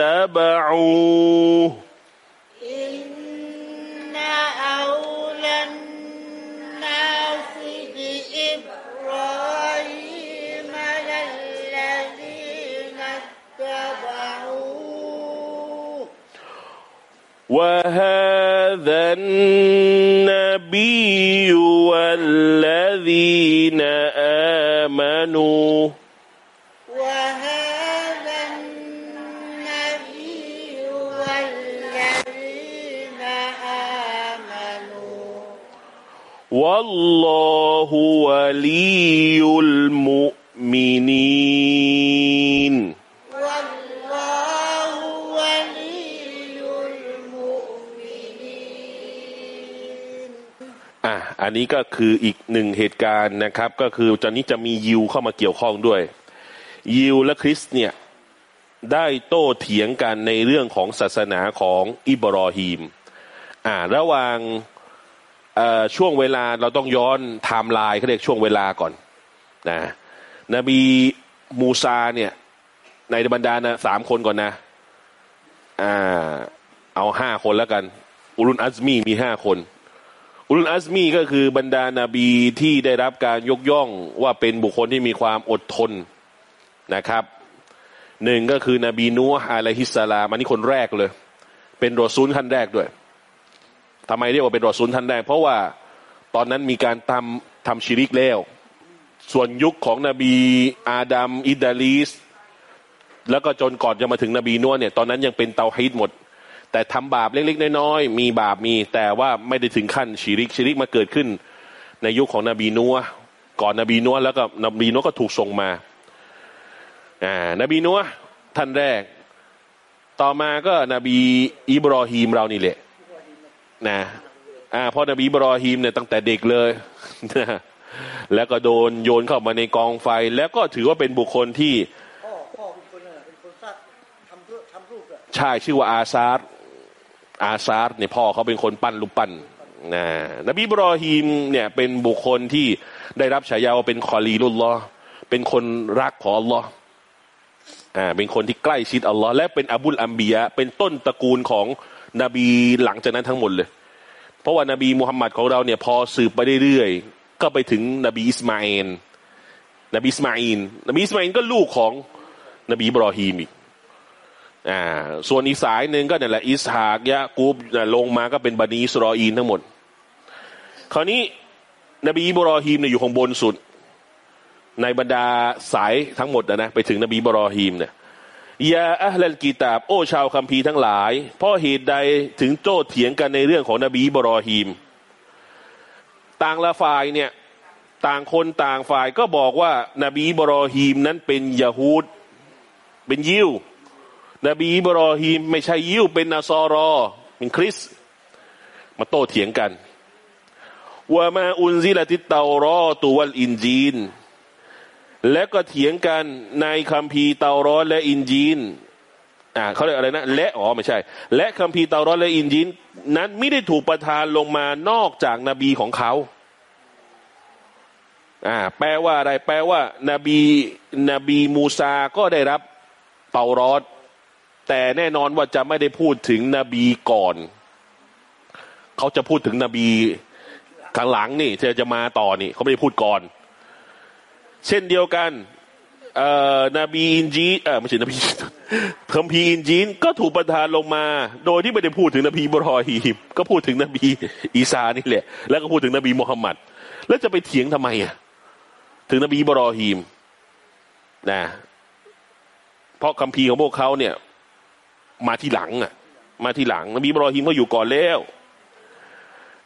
อู إن أولى الناس بإبراهيم للذين اتبعوه. وهذا النبي والذين آمنوا. والله ولي المؤمنين والله ولي المؤمنين อ่ะ อันนี้ก็คืออีกหนึ่งเหตุการณ์นะครับ ก็คือตอนนี้จะมียิวเข้ามาเกี่ยวข้องด้วย ยิวและคริสเนี่ย ได้โต้เถียงกันในเรื่องของศาสนาของอิบรอฮีม อ่า ระหว่างเอ่อ ช่วงเวลาเราต้องย้อนไทม์ไลน์เขาเรียกช่วงเวลาก่อนนะนบีมูซาเนี่ยในบรรดานะสามคนก่อนนะอ่าเอาห้าคนแล้วกัน อุลุนอัซมีมีห้าคน อุลุนอัซมีก็คือบรรดานาบีที่ได้รับการยกย่องว่าเป็นบุคคลที่มีความอดทนนะครับหนึ่งก็คือ นบีนัวอะลัยฮิสสลามอันนี้คนแรกเลย เป็นรอซูลท่านแรกด้วย ทำไมเรียกว่าเป็นรอซูลท่านแรกเพราะว่าตอนนั้นมีการทำทำชิริกแล้ว ส่วนยุคของนบีอาดัมอิดาลีสแล้วก็จนก่อนจะมาถึงนบีนัวเนี่ยตอนนั้นยังเป็นเตาฮีดหมด แต่ทำบาปเล็กๆ น้อยๆ มีบาปมี แต่ว่าไม่ได้ถึงขั้นชิริกชิริกมาเกิดขึ้น ในยุคของนบีนัวก่อนนบีนัวแล้วก็นบีนัวก็ถูกส่งมาอ่านบีนัวท่านแรก ต่อมาก็นบีอิบรอฮีมเรานี่แหละ นะอ่าพราะนบีบรอฮีมเนี่ยตั้งแต่เด็กเลยนะแล้วก็โดนโยนเข้ามาในกองไฟ แล้วก็ถือว่าเป็นบุคคลที่พ่อพ่อเป็นคนเป็นคนสร้างทำเพื่อทำรูปอะใช่ชื่อว่าอาซาร์อาซาร์เนี่ยพ่อเขาเป็นคนปั้นรูปปั้นนะนบีบรอฮีมเนี่ยเป็นบุคคลที่ได้รับฉายาว่าเป็นคอลีลุลลอเป็นคนรักของอัลลอฮ์อ่าเป็นคนที่ใกล้ชิดอัลลอฮ์และเป็นอบุลอัมบียะเป็นต้นตระกูลของ นบีหลังจากนั้นทั้งหมดเลย เพราะว่านบีมุฮัมมัดของเราเนี่ยพอสืบไปเรื่อยๆก็ไปถึงนบีอิสมาอีลนบีอิสมาอีลนบีอิสมาอีลก็ลูกของนบีบรอฮีมอีกอ่าส่วนอีสายหนึ่งก็นั่นแหละอิสฮากยะกูบลงมาก็เป็นบนีอิสรออีลทั้งหมด คราวนี้นบีบรอฮีมเนี่ยอยู่ข้างบนสุด ในบรรดาสายทั้งหมดนะนะไปถึงนบีบรอฮีมเนี่ย يا أهل الكتاب โอ้ชาวคัมภีร์ทั้งหลาย เพราะเหตุใดถึงโต้เถียงกันในเรื่องของนบีบรอฮีม ต่างละฝ่ายเนี่ย ต่างคนต่างฝ่ายก็บอกว่านบีบรอฮีมนั้นเป็นยาฮูดเป็นยิวนบีบรอฮีมไม่ใช่ยิวเป็นนาซอรอ เป็นคริส มาโต้เถียงกันว่ามาอุนซิลติเตารอตัวลอินจีน และก็เถียงกันในคัมภีร์เตาร้อนและอินจีนอ่าเขาเรียกอะไรนะ และอ๋อไม่ใช่ และคัมภีร์เตารอนและอินจีนนั้นไม่ได้ถูกประทานลงมานอกจากนบีของเขาอ่าแปลว่าอะไร แปลว่า นบีนบีมูซาก็ได้รับเตารอดแต่แน่นอนว่าจะไม่ได้พูดถึงนบีก่อน เขาจะพูดถึงนบีข้างหลังนี่จะจะมาต่อนี่เขาไม่ได้พูดก่อน เช่นเดียวกันนบีอินจีเออไม่ใช่นบีคัมภีอินจีนก็ถูกประทานลงมา โดยที่ไม่ได้พูดถึงนบีบรอฮีมก็พูดถึงนบีอีสานี่แหละ แล้วก็พูดถึงนบีมุฮัมมัดแล้วจะไปเถียงทำไมอะถึงนบีบรอฮีมนะเพราะคัมภีของพวกเขาเนี่ย มาที่หลังอะ มาที่หลัง นบีบรอฮิมก็อยู่ก่อนแล้ว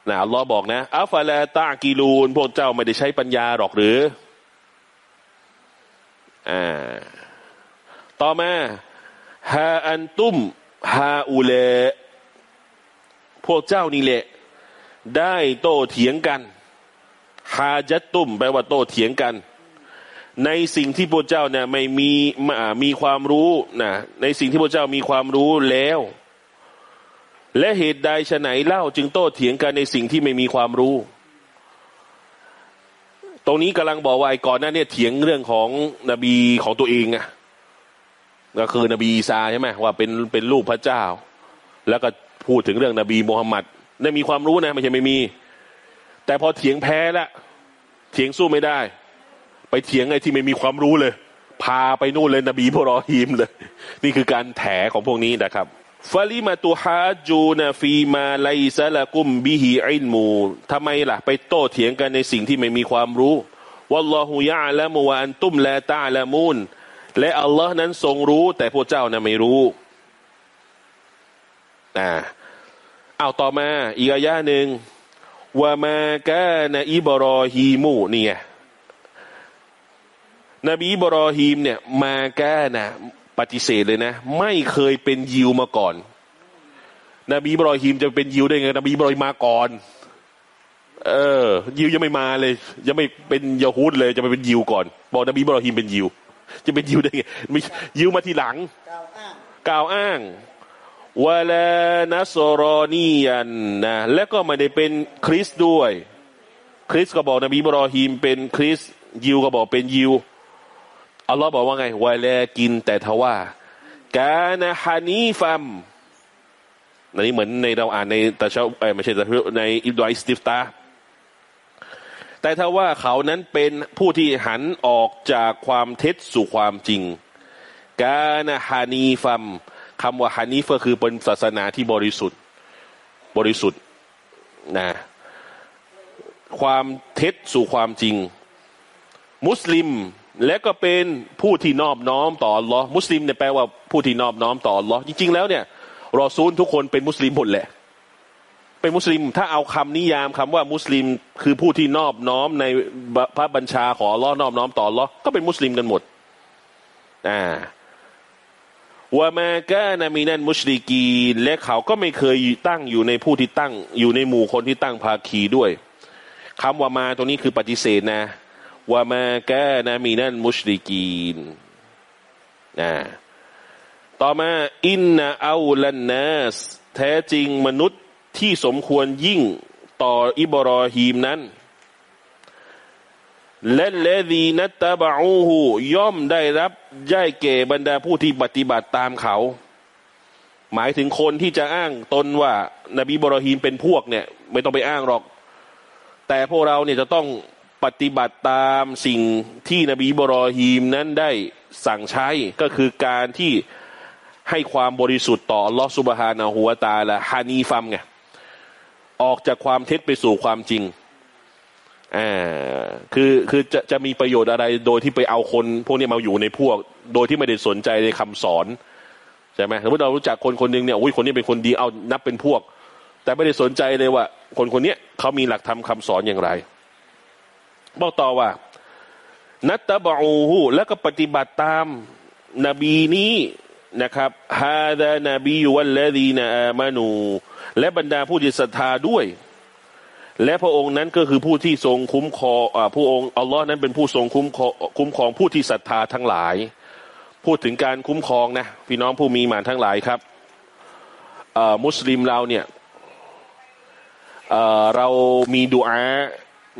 นะอัลลอฮ์บอกนะอัฟลาตากีลูนพวกเจ้าไม่ได้ใช้ปัญญาหรอกหรือ อ่าต่อมาฮาอันตุมฮาอูเลพวกเจ้านี่แหละ ได้โตเถียงกันฮาจัตุมแปลว่าโตเถียงกัน ในสิ่งที่พระเจ้าเนี่ยไม่มีมีความรู้นะในสิ่งที่พระเจ้ามีความรู้แล้ว และเหตุใดฉะไหนเล่าจึงโต้เถียงกันในสิ่งที่ไม่มีความรู้ ตรงนี้กำลังบอกว่าไอ้ก่อนหน้านี้เถียงเรื่องของนบีของตัวเองอะก็คือนบีอีสาใช่ไหมว่าเป็นเป็นลูกพระเจ้า แล้วก็พูดถึงเรื่องนบีมูฮัมมัดได้มีความรู้นะไม่ใช่ไม่มี แต่พอเถียงแพ้แล้วเถียงสู้ไม่ได้ ไปเถียงไอ้ที่ไม่มีความรู้เลย พาไปนู่นเลยนบีพรอฮีมเลย นี่คือการแถของพวกนี้นะครับ فلم تحاجون فيما ليس لكم به علمทำไมล่ะ ไปโต้เถียงกันในสิ่งที่ไม่มีความรู้والله يعلم وأنتم لا تعلمونและอัลลอฮ์นั้นทรงรู้ แต่พวกเจ้านะไม่รู้อ่าเอาต่อมา อีกอายะหนึ่งว่า ما كان إبراهيمเนี่ยนบีบรอฮีมเนี่ย มาแก้นะ ปฏิเสธเลยนะ ไม่เคยเป็นยิวมาก่อน นบีบรอฮีมจะเป็นยิวได้ไงนบีบรอฮีมาก่อน เออ ยิวยังไม่มาเลย ยังไม่เป็นยาฮูดเลย จะไปเป็นยิวก่อน บอกนบีบรอฮีมเป็นยิว จะเป็นยิวได้ไงไม่ยิวมาทีหลัง กล่าวอ้างวาลานัสรอนียันนะและก็ไม่ได้เป็นคริสด้วย คริสก็บอกนบีบรอฮีมเป็นคริสยิวก็บอกเป็นยิว อัลลอฮ์บอกว่าไงวาลกินแต่ทว่ากานะฮานีฟัมอันนี้เหมือนในเราอ่านในตะเชาไม่ใช่ตะในอิบดอยสติฟตาแต่ถ้าว่าเขานั้นเป็นผู้ที่หันออกจากความเท็จสู่ความจริง กานะฮานีฟัมคำว่าฮานีฟก็คือเป็นศาสนาที่บริสุทธิ์ บริสุทธิ์นะความเท็จสู่ความจริง มุสลิม และก็เป็นผู้ที่นอบน้อมต่ออัลลอฮ์มุสลิมเนี่ยแปลว่าผู้ที่นอบน้อมต่ออัลลอฮ์จริง ๆ แล้วเนี่ยรอซูลทุกคนเป็นมุสลิมหมดแหละ เป็นมุสลิมถ้าเอาคำนิยามคำว่ามุสลิมคือผู้ที่นอบน้อมในพระบัญชาของอัลลอฮ์นอบน้อมต่ออัลลอฮ์ก็เป็นมุสลิมกันหมดอ่าว่ามาแกนามีนันมุชริกีและเขาก็ไม่เคยตั้งอยู่ในผู้ที่ตั้งอยู่ในหมู่คนที่ตั้งภาคีด้วยคำว่ามาตรงนี้คือปฏิเสธนะ ว่ามาแกนามีนันมุชริกีนนะต่อมาอินนาอูลันนัสแท้จริงมนุษย์ที่สมควรยิ่งต่ออิบรอฮีมนั้น และเลดีนัตตาบาอูหูย่อมได้รับย่ายเก่บรรดาผู้ที่ปฏิบัติตามเขา หมายถึงคนที่จะอ้างตนว่า นบีบรอฮีมเป็นพวกเนี่ย ไม่ต้องไปอ้างหรอก แต่พวกเราเนี่ยจะต้อง ปฏิบัติตามสิ่งที่นบีบรอฮีมนั้นได้สั่งใช้ก็คือการที่ให้ความบริสุทธิ์ต่อลอสุบฮานะหัวตาละฮานีฟัมไงออกจากความเท็จไปสู่ความจริงอ่าคือคือจะจะมีประโยชน์อะไรโดยที่ไปเอาคนพวกนี้มาอยู่ในพวก โดยที่ไม่ได้สนใจในคำสอนใช่ไหมสมมติเรารู้จักคนคนหนึ่งเนี่ยอุ้ยคนนี้เป็นคนดีเอานับเป็นพวก แต่ไม่ได้สนใจเลยว่า คนคนนี้เขามีหลักธรรมคาสอนอย่างไร บอกต่อว่า นัตตะบะอูฮูแล้วก็ปฏิบัติตามนบีนี้นะครับฮาดานบีวัลลดีนาอามานู และบรรดาผู้ที่ศรัทธาด้วย และพระองค์นั้นก็คือผู้ที่ทรงคุ้มครองอ่าผู้องค์อัลลอฮ์นั้นเป็นผู้ทรงคุ้มครองคุ้มครองผู้ที่ศรัทธาทั้งหลาย พูดถึงการคุ้มครองนะพี่น้องผู้มีหมานทั้งหลายครับมุสลิมเราเนี่ยเอ่อเรามีดุอา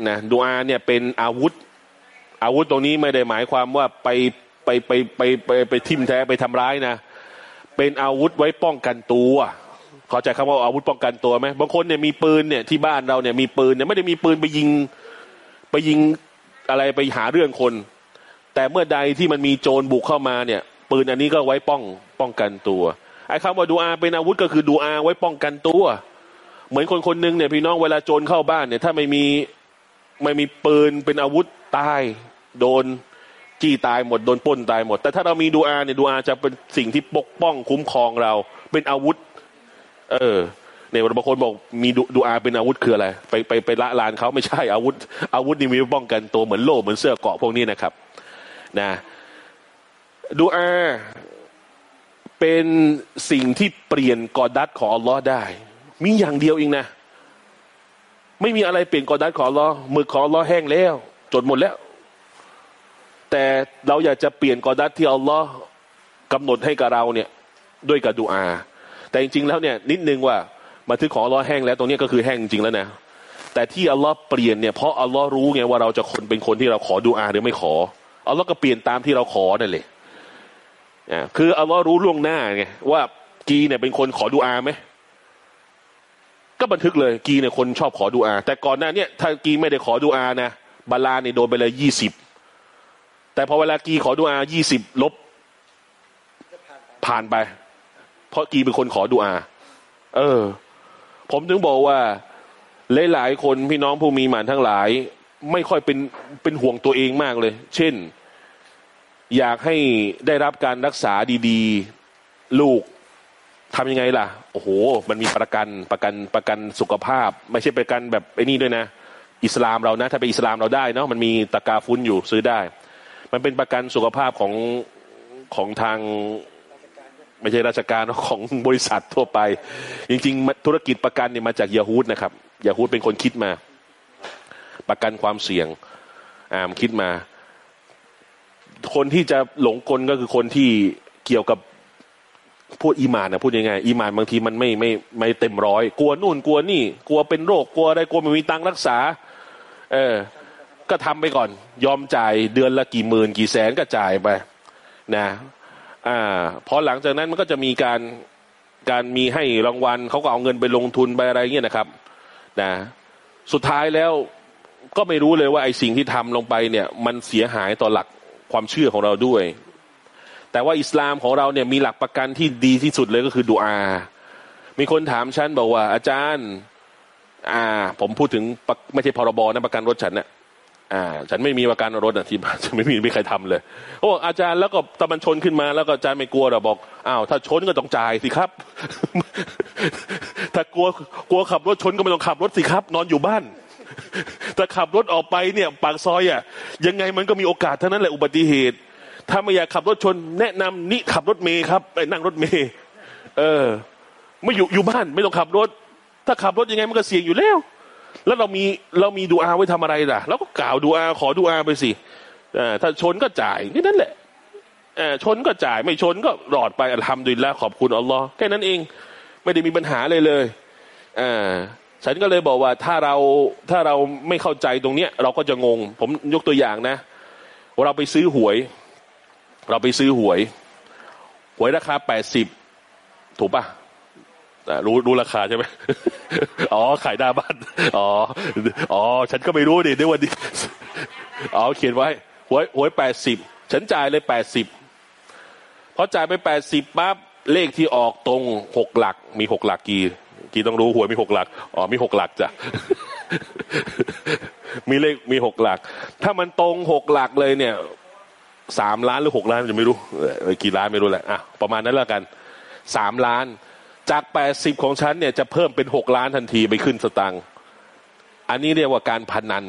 นะดุอาเนี่ยเป็นอาวุธ อาวุธตรงนี้ไม่ได้หมายความว่าไปไปไปไปไปไปทิมแท้ไปทำร้ายนะ เป็นอาวุธไว้ป้องกันตัวเข้าใจคำว่าอาวุธป้องกันตัวไหมบางคนเนี่ยมีปืนเนี่ยที่บ้านเราเนี่ยมีปืนเนี่ยไม่ได้มีปืนไปยิงไปยิงอะไรไปหาเรื่องคน แต่เมื่อใดที่มันมีโจรบุกเข้ามาเนี่ย ปืนอันนี้ก็ไว้ป้องป้องกันตัวไอ้คำว่าดูอาเป็นอาวุธก็คือดูอาไว้ป้องกันตัว เหมือนคนคนหนึ่งเนี่ยพี่น้องเวลาโจรเข้าบ้านเนี่ยถ้าไม่มี ไม่มีปืนเป็นอาวุธตาย โดนจี้ตายหมดโดนป้นตายหมด แต่ถ้าเรามีดูอาเนี่ยดูอาจะเป็นสิ่งที่ปกป้องคุ้มครองเรา เป็นอาวุธ เออเนี่ยบางคนบอกมีดูดูอาเป็นอาวุธคืออะไร ไปไปไปละลานเขาไม่ใช่อาวุธ อาวุธนี่มีป้องกันตัวเหมือนโล่เหมือนเสื้อเกาะพวกนี้นะครับ นะดูอาเป็นสิ่งที่เปลี่ยนกอดัตของอัลลอฮ์ได้ มีอย่างเดียวเองนะ ไม่มีอะไรเปลี่ยนกอดัตของอัลลอฮ์มือของอัลลอฮ์แห้งแล้วจดหมดแล้ว แต่เราอยากจะเปลี่ยนกอดัตที่อัลลอฮ์กำหนดให้กับเราเนี่ย ด้วยกับดูอา แต่จริง ๆ แล้วเนี่ย นิดนึงว่ามาถึงของอัลลอฮ์แห้งแล้วตรงนี้ก็คือแห้งจริงแล้วนะแต่ที่อัลลอฮ์เปลี่ยนเนี่ยเพราะอัลลอฮ์รู้ไงว่าเราจะคนเป็นคนที่เราขอดูอาหรือไม่ขออัลลอฮ์ก็เปลี่ยนตามที่เราขอนั่นแหละอ่าคืออัลลอฮ์รู้ล่วงหน้าไงว่ากีเนี่ยเป็นคนขอดูอาไหม ก็บันทึกเลยกีเนี่ยคนชอบขอดูอา แต่ก่อนหน้าเนี่ยถ้ากีไม่ได้ขอดูอานะบาลาเนี่ยโดนไปเลยยี่สิบแต่พอเวลากีขอดูอายี่สิบลบผ่านไปผ่านไป เพราะกีเป็นคนขอดูอา เออ ผมถึงบอกว่า หลายๆคนพี่น้องผู้มีหมานทั้งหลาย ไม่ค่อยเป็นเป็นห่วงตัวเองมากเลย เช่น อยากให้ได้รับการรักษาดี ๆ ลูก ทำยังไงล่ะ โอ้โห มันมีประกันประกันประกันสุขภาพ ไม่ใช่ประกันแบบไอ้นี่ด้วยนะ อิสลามเรานะ ถ้าเป็นอิสลามเราได้เนาะมันมีตะกาฟุ้นอยู่ซื้อได้ มันเป็นประกันสุขภาพของของทางไม่ใช่ราชการของบริษัททั่วไป จริง ๆ ธุรกิจประกันเนี่ยมาจากยาฮูดนะครับยาฮูดเป็นคนคิดมา ประกันความเสี่ยงอ่ามนคิดมา คนที่จะหลงกลก็คือคนที่เกี่ยวกับ พูดอีมานนะพูดยังไงอีมานบางทีมันไม่ไม่ไม่เต็มร้อยกลัวนู่นกลัวนี่ กลัวเป็นโรคกลัวอะไรกลัวไม่มีตังค์รักษา เออ ก็ทำไปก่อน ยอมจ่ายเดือนละกี่หมื่นกี่แสนก็จ่ายไป นะ อ่าพอหลังจากนั้นมันก็จะมีการการมีให้รางวัลเขาก็เอาเงินไปลงทุนไปอะไรเงี้ยนะครับ นะ สุดท้ายแล้วก็ไม่รู้เลยว่าไอ้สิ่งที่ทำลงไปเนี่ย มันเสียหายต่อหลักความเชื่อของเราด้วย แต่ว่าอิสลามของเราเนี่ยมีหลักประกันที่ดีที่สุดเลยก็คือดูอา มีคนถามฉันบอกว่า อาจารย์ อ่า ผมพูดถึงไม่ใช่พรบนะประกันรถฉันเนี่ยอ่า ฉันไม่มีประกันรถอะที่บ้านฉันไม่มีไม่ใครทำเลยโอ้อาจารย์แล้วก็ตะมันชนขึ้นมาแล้วก็อาจารย์ไม่กลัวหรอบอกอ้าวถ้าชนก็ต้องจ่ายสิครับ ถ้ากลัวกลัวขับรถชนก็ไม่ต้องขับรถสิครับ นอนอยู่บ้านถ้าขับรถออกไปเนี่ยปากซอยอะยังไงมันก็มีโอกาสเท่านั้นแหละอุบัติเหตุ ถ้าไม่อยากขับรถชน แนะนำนี่ขับรถเมย์ครับไปนั่งรถเมย์เออ ไม่อยู่อยู่บ้านไม่ต้องขับรถ ถ้าขับรถยังไงมันก็เสี่ยงอยู่แล้ว แล้วเรามีเรามีดูอาไว้ทำอะไรล่ะเราก็กล่าวดูอาขอดูอาไปสิอถ้าชนก็จ่ายแค่นั้นแหละอชนก็จ่ายไม่ชนก็รอดไปอัลฮัมดุลิลละขอบคุณอัลลอฮ์แค่นั้นเอง ไม่ได้มีปัญหาเลยเลยอ่าฉันก็เลยบอกว่าถ้าเราถ้าเราไม่เข้าใจตรงเนี้ย เราก็จะงง ผมยกตัวอย่างนะ เราไปซื้อหวย เราไปซื้อหวย หวยราคาแปดสิบถูกปะอะรู้รู้ราคาใช่ไหมอ๋อ ขายหน้าบ้าน อ๋อ อ๋อ ฉันก็ไม่รู้ดิด้วยวันนี้ อ๋อ เขียนไว้ หวย หวยแปดสิบ ฉันจ่ายเลยแปดสิบพอจ่ายไปแปดสิบปั๊บ เลขที่ออกตรงหกหลัก มีหกหลักกี่ กี่ต้องรู้หวยมีหกหลัก อ๋อ มีหกหลักจ้ะ มีเลขมีหกหลัก ถ้ามันตรงหกหลักเลยเนี่ย สามล้านหรือหกล้านจะไม่รู้กี่ล้านไม่รู้แหละอะประมาณนั้นแล้วกันสามล้าน จากแปดสิบของฉันเนี่ยจะเพิ่มเป็นหกล้านทันทีไปขึ้นสตังค์อันนี้เรียกว่าการพนัน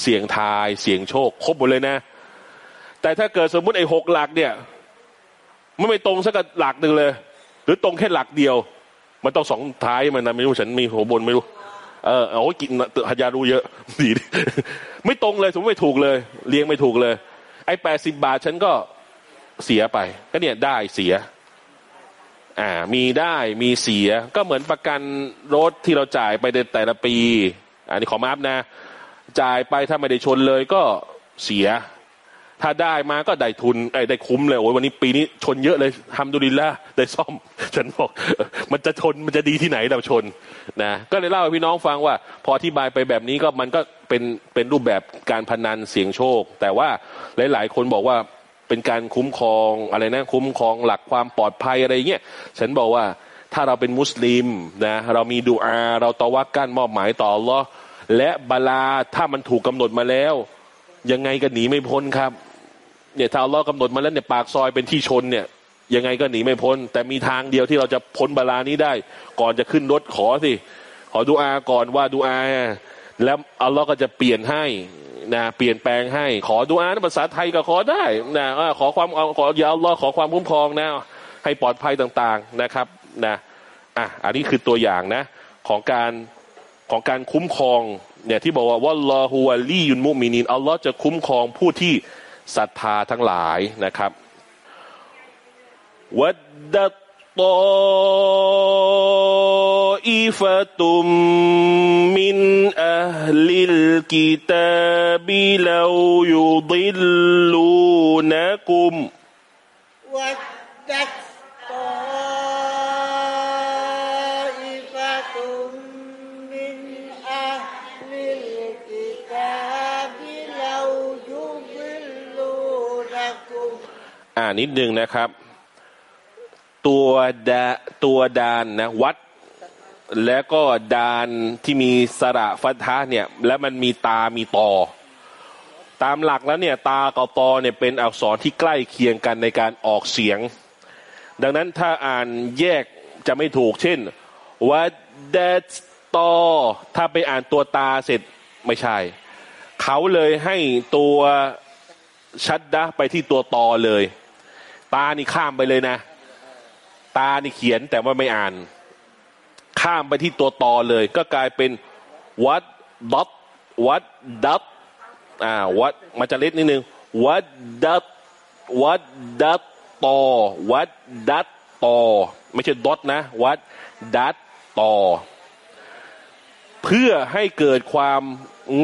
เสี่ยงทายเสี่ยงโชค ครบหมดเลยนะ แต่ถ้าเกิดสมมุติไอ้หกหลักเนี่ยมันไม่ตรงสักหลักหนึ่งเลย หรือตรงแค่หลักเดียว มันต้องสองท้ายมันนะไม่รู้ฉันมีหัวบนไม่รู้เออเอากินหัยารู้เยอะดีไม่ตรงเลยสมมติไม่ถูกเลย เลี้ยงไม่ถูกเลย ไอ้แปดสิบาทฉันก็เสียไป ก็เนี่ยได้เสีย อ่า มีได้มีเสีย ก็เหมือนประกันรถที่เราจ่ายไปในแต่ละปี อันนี้ขอมาอัพนะ จ่ายไปถ้าไม่ได้ชนเลยก็เสีย ถ้าได้มาก็ได้ทุนไอ้ได้คุ้มเลยโอ้ยวันนี้ปีนี้ชนเยอะเลยทำดูดีละได้ซ่อม ฉันบอกมันจะชนมันจะดีที่ไหนเราชนนะก็เลยเล่าให้พี่น้องฟังว่า พออธิบายไปแบบนี้ก็มันก็เป็นเป็นรูปแบบการพนันเสี่ยงโชค แต่ว่าหลาย ๆ คนบอกว่าเป็นการคุ้มครองอะไรนะคุ้มครองหลักความปลอดภัยอะไรเงี้ยฉันบอกว่าถ้าเราเป็นมุสลิมนะเรามีดูอา เราตอวักกั้นมอบหมายต่ออัลลอฮ์และบาลาถ้ามันถูกกาหนดมาแล้ว ยังไงก็หนีไม่พ้นครับ เนี่ยถ้าอัลอฮ์กำหนดมาแล้วเนี่ยปากซอยเป็นที่ชนเนี่ย ยังไงก็หนีไม่พ้น แต่มีทางเดียวที่เราจะพ้นบาลานี้ได้ ก่อนจะขึ้นรถขอสิขอดูอาก่อนว่าดูอาแล้วอัลลอฮ์ก็จะเปลี่ยนให้นะเปลี่ยนแปลงให้ ขอดูอาภาษาไทยก็ขอได้นะขอความขออย่าอัลลอฮ์ขอความคุ้มครองนะให้ปลอดภัยต่างๆนะครับนะอะอันนี้คือตัวอย่างนะของการของการคุ้มครองเนี่ยที่บอกว่าวัลลอฮุวะลียุนมุมินินอัลลอฮ์จะคุ้มครองผู้ที่ ศรัทธาทั้งหลายนะครับวัดดัตตอีฟะตุมมินอัลลิลกิตาบิลายุดิลลูนะกุมานิดนึงนะครับ ตัวดาตัวดานนะวัด แล้วก็ดานที่มีสระฟัทธะเนี่ย แล้วมันมีตามีตอ ตามหลักแล้วเนี่ย ตากับตอเนี่ยเป็นอักษรที่ใกล้เคียงกันในการออกเสียง ดังนั้นถ้าอ่านแยกจะไม่ถูกเช่นวัดเดตอถ้าไปอ่านตัวตาเสร็จไม่ใช่ เขาเลยให้ตัวชัดดะไปที่ตัวตอเลย ตานี่ข้ามไปเลยนะ ตานี่เขียนแต่ว่าไม่อ่าน ข้ามไปที่ตัวตอเลย ก็กลายเป็นวัดดัตวัดดัตอ่าวัดมันจะเล็กนิดนึงวัดดัตวัดดัตตอวัดดัตตอไม่ใช่ดอทนะ วัดดัตตอเพื่อให้เกิดความ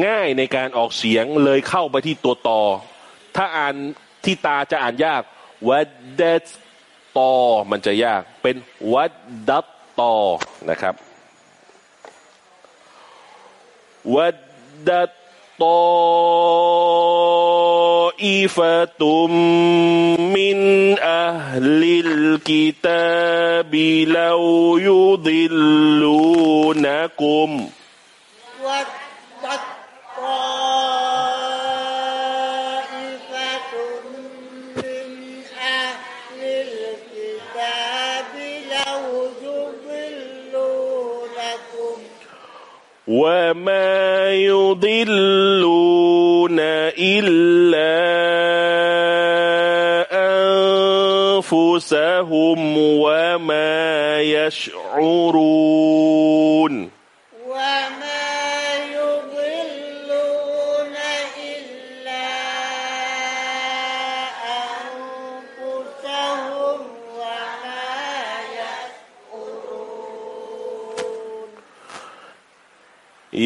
ง่ายในการออกเสียงเลยเข้าไปที่ตัวตอถ้าอ่านที่ตาจะอ่านยาก วัดเดตตอมันจะยากเป็นวัดดัตตอนะครับวัดดัตตออีฟะตุมมินอัลิลกิตาบิลาอยูดิลูนะกุมวัดดตอ وما يضلون إلا أنفسهم وما يشعرون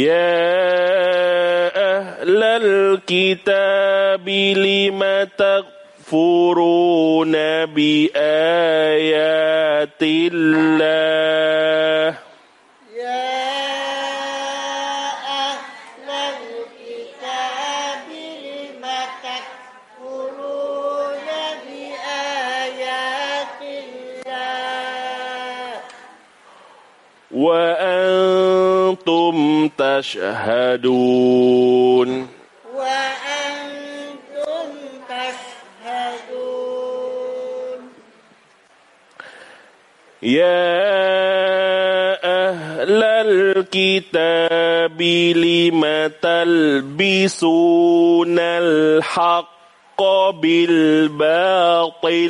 يا أهل الكتاب لم تكفرون بآيات الله؟ وأنتم تشهدون. وأنتم تشهدون. يا أهل الكتاب لم تلبسون الحق بالباطل؟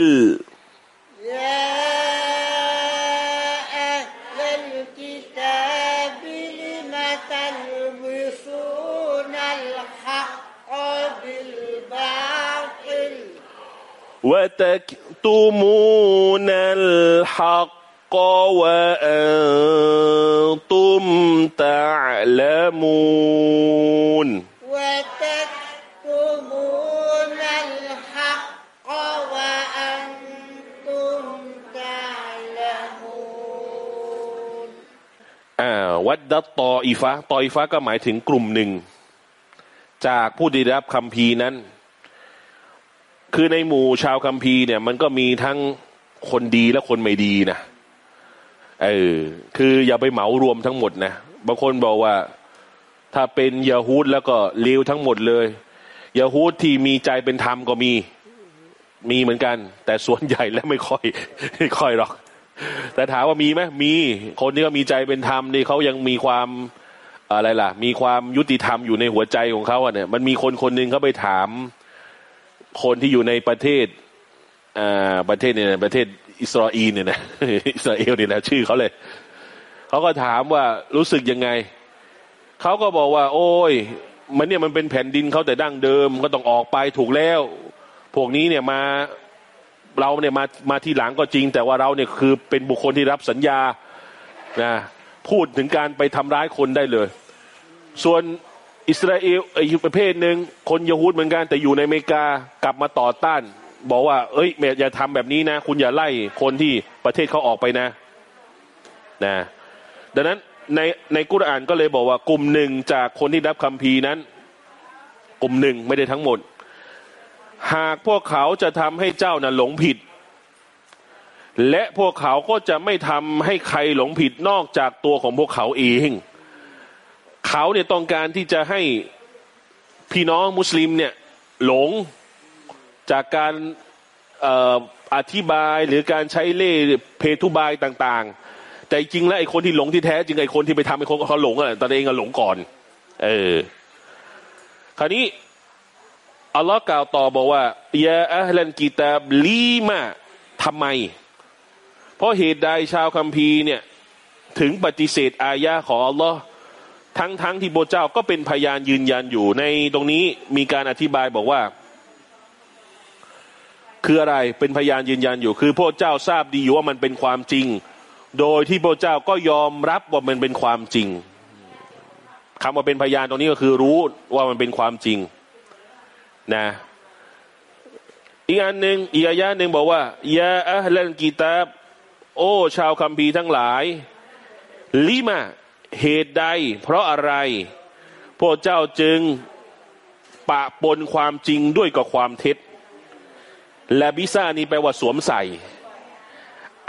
وتكتمون الحق وأنتم تعلمون وتكتمون الحق وأنتم تعلمون อ่าวัดดัตตออีฟะตออีฟะก็หมายถึงกลุ่มหนึ่ง จากผู้ได้รับคำพีร์นั้น คือในหมู่ชาวคัมภีร์เนี่ย มันก็มีทั้งคนดีและคนไม่ดีนะเออคืออย่าไปเหมารวมทั้งหมดนะบางคนบอกว่า ถ้าเป็นยาฮูดแล้วก็เลวทั้งหมดเลยยาฮูดที่มีใจเป็นธรรมก็มี มีเหมือนกัน แต่ส่วนใหญ่แล้วไม่ค่อยไม่ค่อยหรอก แต่ถามว่ามีไหมมีคนที่เขามีใจเป็นธรรมนี่เขายังมีความอะไรล่ะ มีความยุติธรรมอยู่ในหัวใจของเขาอะเนี่ย มันมีคนคนหนึ่งเขาไปถาม คนที่อยู่ในประเทศอ่าประเทศเนี่ยประเทศอิสราเอลเนี่ยนะอิสราเอลเนี่ยนะชื่อเขาเลยเขาก็ถามว่ารู้สึกยังไงเขาก็บอกว่า โอ้ย มันเนี่ยมันเป็นแผ่นดินเขาแต่ดั้งเดิม ก็ต้องออกไปถูกแล้ว พวกนี้เนี่ยมาเราเนี่ยมามาที่หลังก็จริง แต่ว่าเราเนี่ยคือเป็นบุคคลที่รับสัญญานะพูดถึงการไปทำร้ายคนได้เลย ส่วน อิสราเอลอีกประเภทหนึ่งคนยะฮูดเหมือนกันแต่อยู่ในอเมริกากลับมาต่อต้าน บอกว่า เอ้ยอย่าทำแบบนี้นะ คุณอย่าไล่คนที่ประเทศเขาออกไปนะนะดังนั้นในในกุรอานก็เลยบอกว่ากลุ่มหนึ่งจากคนที่รับคำพีนั้น กลุ่มหนึ่งไม่ได้ทั้งหมด หากพวกเขาจะทำให้เจ้าน่ะหลงผิด และพวกเขาก็จะไม่ทำให้ใครหลงผิดนอกจากตัวของพวกเขาเอง เขาเนี่ยต้องการที่จะให้พี่น้องมุสลิมเนี่ยหลงจากการอธิบายหรือการใช้เล่เพทุบายต่างๆ แต่จริงแล้วไอ้คนที่หลงที่แท้จริงไอ้คนที่ไปทำไอ้คนเขาหลงอะตอนเองก็หลงก่อน เออ คราวนี้อัลลอฮ์กล่าวต่อบอกว่ายาอัลลันกิตาบลีมาทำไม เพราะเหตุใดชาวคัมภีร์เนี่ย ถึงปฏิเสธอายะของอัลลอฮ์ ทั้งทั้งที่โบเจ้าก็เป็นพยานยืนยันอยู่ในตรงนี้มีการอธิบายบอกว่า คืออะไรเป็นพยานยืนยันอยู่ คือพระเจ้าทราบดีอยู่ว่ามันเป็นความจริง โดยที่พระเจ้าก็ยอมรับว่ามันเป็นความจริงคำว่าเป็นพยานตรงนี้ก็คือรู้ว่ามันเป็นความจริงนะอีกอันหนึ่งอีกอายะหนึ่งบอกว่ายาอัลลันกีตาบโอ้ ชาวคัมภีร์ทั้งหลายลิมา เหตุใด เพราะอะไร พวกเจ้าจึงปะปนความจริงด้วยกับความเท็จ และบิซ่านี้แปลว่าสวมใส่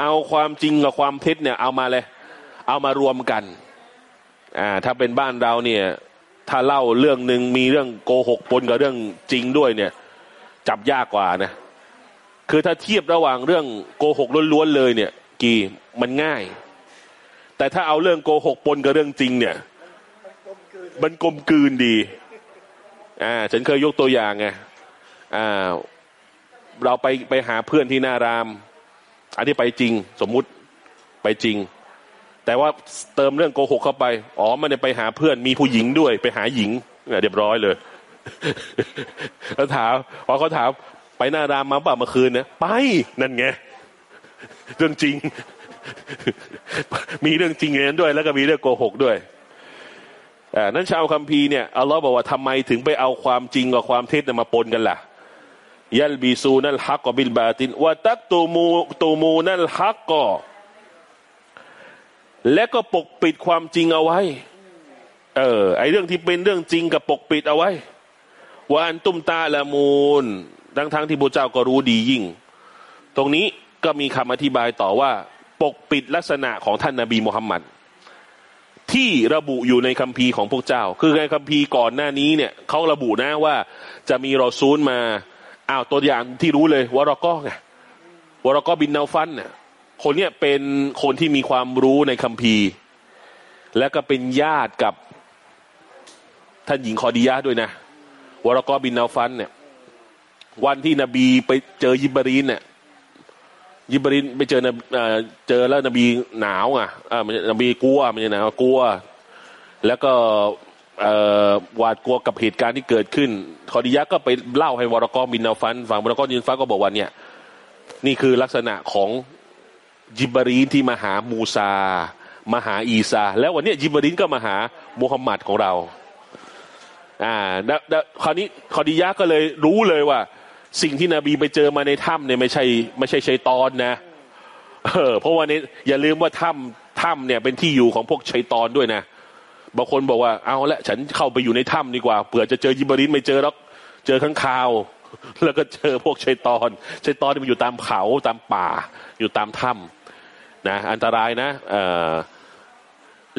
เอาความจริงกับความเท็จเนี่ยเอามาเลย เอามารวมกันอ่าถ้าเป็นบ้านเราเนี่ยถ้าเล่าเรื่องหนึ่งมีเรื่องโกหกปนกับเรื่องจริงด้วยเนี่ย จับยากกว่านะ คือถ้าเทียบระหว่างเรื่องโกหกล้วนๆเลยเนี่ย กี่มันง่าย แต่ถ้าเอาเรื่องโกหกปนกับเรื่องจริง เนี่ย มันกลมกลืนดี อ่า ฉันเคยยกตัวอย่างไงอ่า เราไปไปหาเพื่อนที่นาราม อันนี้ไปจริง สมมุติไปจริง แต่ว่าเติมเรื่องโกหกเข้าไป อ๋อ มันไปหาเพื่อนมีผู้หญิงด้วย ไปหาหญิงเนี่ยเรียบร้อยเลยแล้วถามพอเขาถามไปหน้ารามมาเปล่าเมื่อคืนเนี่ยไปนั่นไงเรื่องจริง มีเรื่องจริงในนั้นด้วย แล้วก็มีเรื่องโกหกด้วยอ่านั้นชาวคัมภีร์เนี่ยอัลลอฮ์บอกว่าทำไมถึงไปเอาความจริงกับความเท็จมาปนกันล่ะยัลบีซูนัลฮักกบิลบาตินวะตักตูมูตูมูนัลฮักกและก็ปกปิดความจริงเอาไว้ เออ ไอเรื่องที่เป็นเรื่องจริงกับปกปิดเอาไว้วาอันตุมตาละมูลทั้งทั้งที่พระเจ้าก็รู้ดียิ่ง ตรงนี้ก็มีคำอธิบายต่อว่า ปกปิดลักษณะของท่านนาบีมุฮัมมัดที่ระบุอยู่ในคัมภีร์ของพวกเจ้า คือในคัมภีร์ก่อนหน้านี้เนี่ยเขาระบุนะว่าจะมีรอซูลมาอ้าวตัวอย่างที่รู้เลยวรากอไงวรากอบินนาฟันเนี่ยคนเนี้ยเป็นคนที่มีความรู้ในคัมภีร์ และก็เป็นญาติกับท่านหญิงคอดียะห์ด้วยนะวรากอบินนาฟันเนี่ยวันที่นบีไปเจอยิบรีนเนี่ย ยิบรินไปเจอนบีเอ่อเจอแล้วนบีหนาวอะนบีกลัวมันจะหนาวกลัว แล้วก็เอ่อหวาดกลัวกับเหตุการณ์ที่เกิดขึ้นคอดิยะก็ไปเล่าให้วรกอบินนาฟันฟังวรกอบินนาฟันก็บอกว่าเนี่ย นี่คือลักษณะของยิบรีนที่มาหามูซา มาหาอีซา แล้ววันนี้ยิบรีนก็มาหามุฮัมมัดของเรา อ่าแล้วคราวนี้คอดิยะก็เลยรู้เลยว่า สิ่งที่นบีไปเจอมาในถ้ำเนี่ยไม่ใช่ไม่ใช่ชัยตอนนะเออเพราะว่านี้อย่าลืมว่าถ้ำถ้ำเนี่ยเป็นที่อยู่ของพวกชัยตอนด้วยนะบางคนบอกว่าเอาละฉันเข้าไปอยู่ในถ้ำดีกว่าเผื่อจะเจอยิบรินไม่เจอหรอกเจอข้างคาว แล้วก็เจอพวกชัยตอนชัยตอนที่มันอยู่ตามเขาตามป่า อยู่ตามถ้ำนะ อันตรายนะ เออ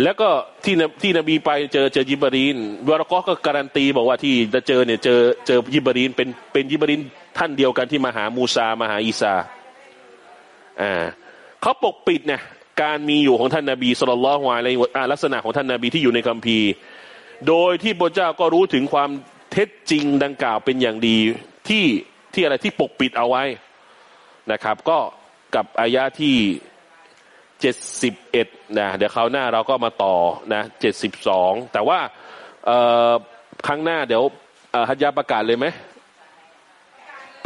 แล้วก็ที่ที่นบีไปเจอเจอยิบรีนวรกอก็การันตีบอกว่าที่จะเจอเนี่ยเจอเจอยิบรีนเป็นเป็นยิบรีนท่านเดียวกันที่มาหามูซามาหาอีซาอ่าเขาปกปิดเนี่ยการมีอยู่ของท่านนาบีสุลต่านละฮ์อะไรลักษณะของท่านนาบีที่อยู่ในคัมภีร์ โดยที่พระเจ้าก็รู้ถึงความเท็จจริงดังกล่าวเป็นอย่างดีที่ที่อะไรที่ปกปิดเอาไว้นะครับ ก็กับอายะที่ เจ็ดสิบเอ็ดนะเดี๋ยวคราวหน้าเราก็มาต่อนะเจ็ดสิบสองแต่ว่าครั้งหน้าเดี๋ยวฮัจยาประกาศเลยไหม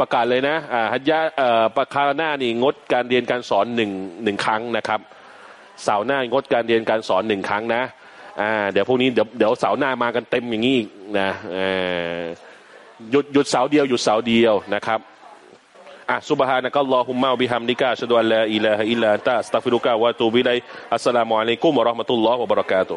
ประกาศเลยนะฮัจยาประคาหน้านี่งดการเรียนการสอนหนึ่งหนึ่งครั้งนะครับเสาร์หน้างดการเรียนการสอนหนึ่งครั้งนะอ่าเดี๋ยวพวกนี้เดี๋ยวเดี๋ยวเสาร์หน้ามากันเต็มอย่างนี้อีกนะหยุดหยุดเสาร์เดียวหยุดเสาร์เดียวนะครับ Ah subhanakallahumma wa bihamdika asyhadu an la ilaha illa anta astaghfiruka wa atubu ilaik. Assalamualaikum warahmatullahi wabarakatuh.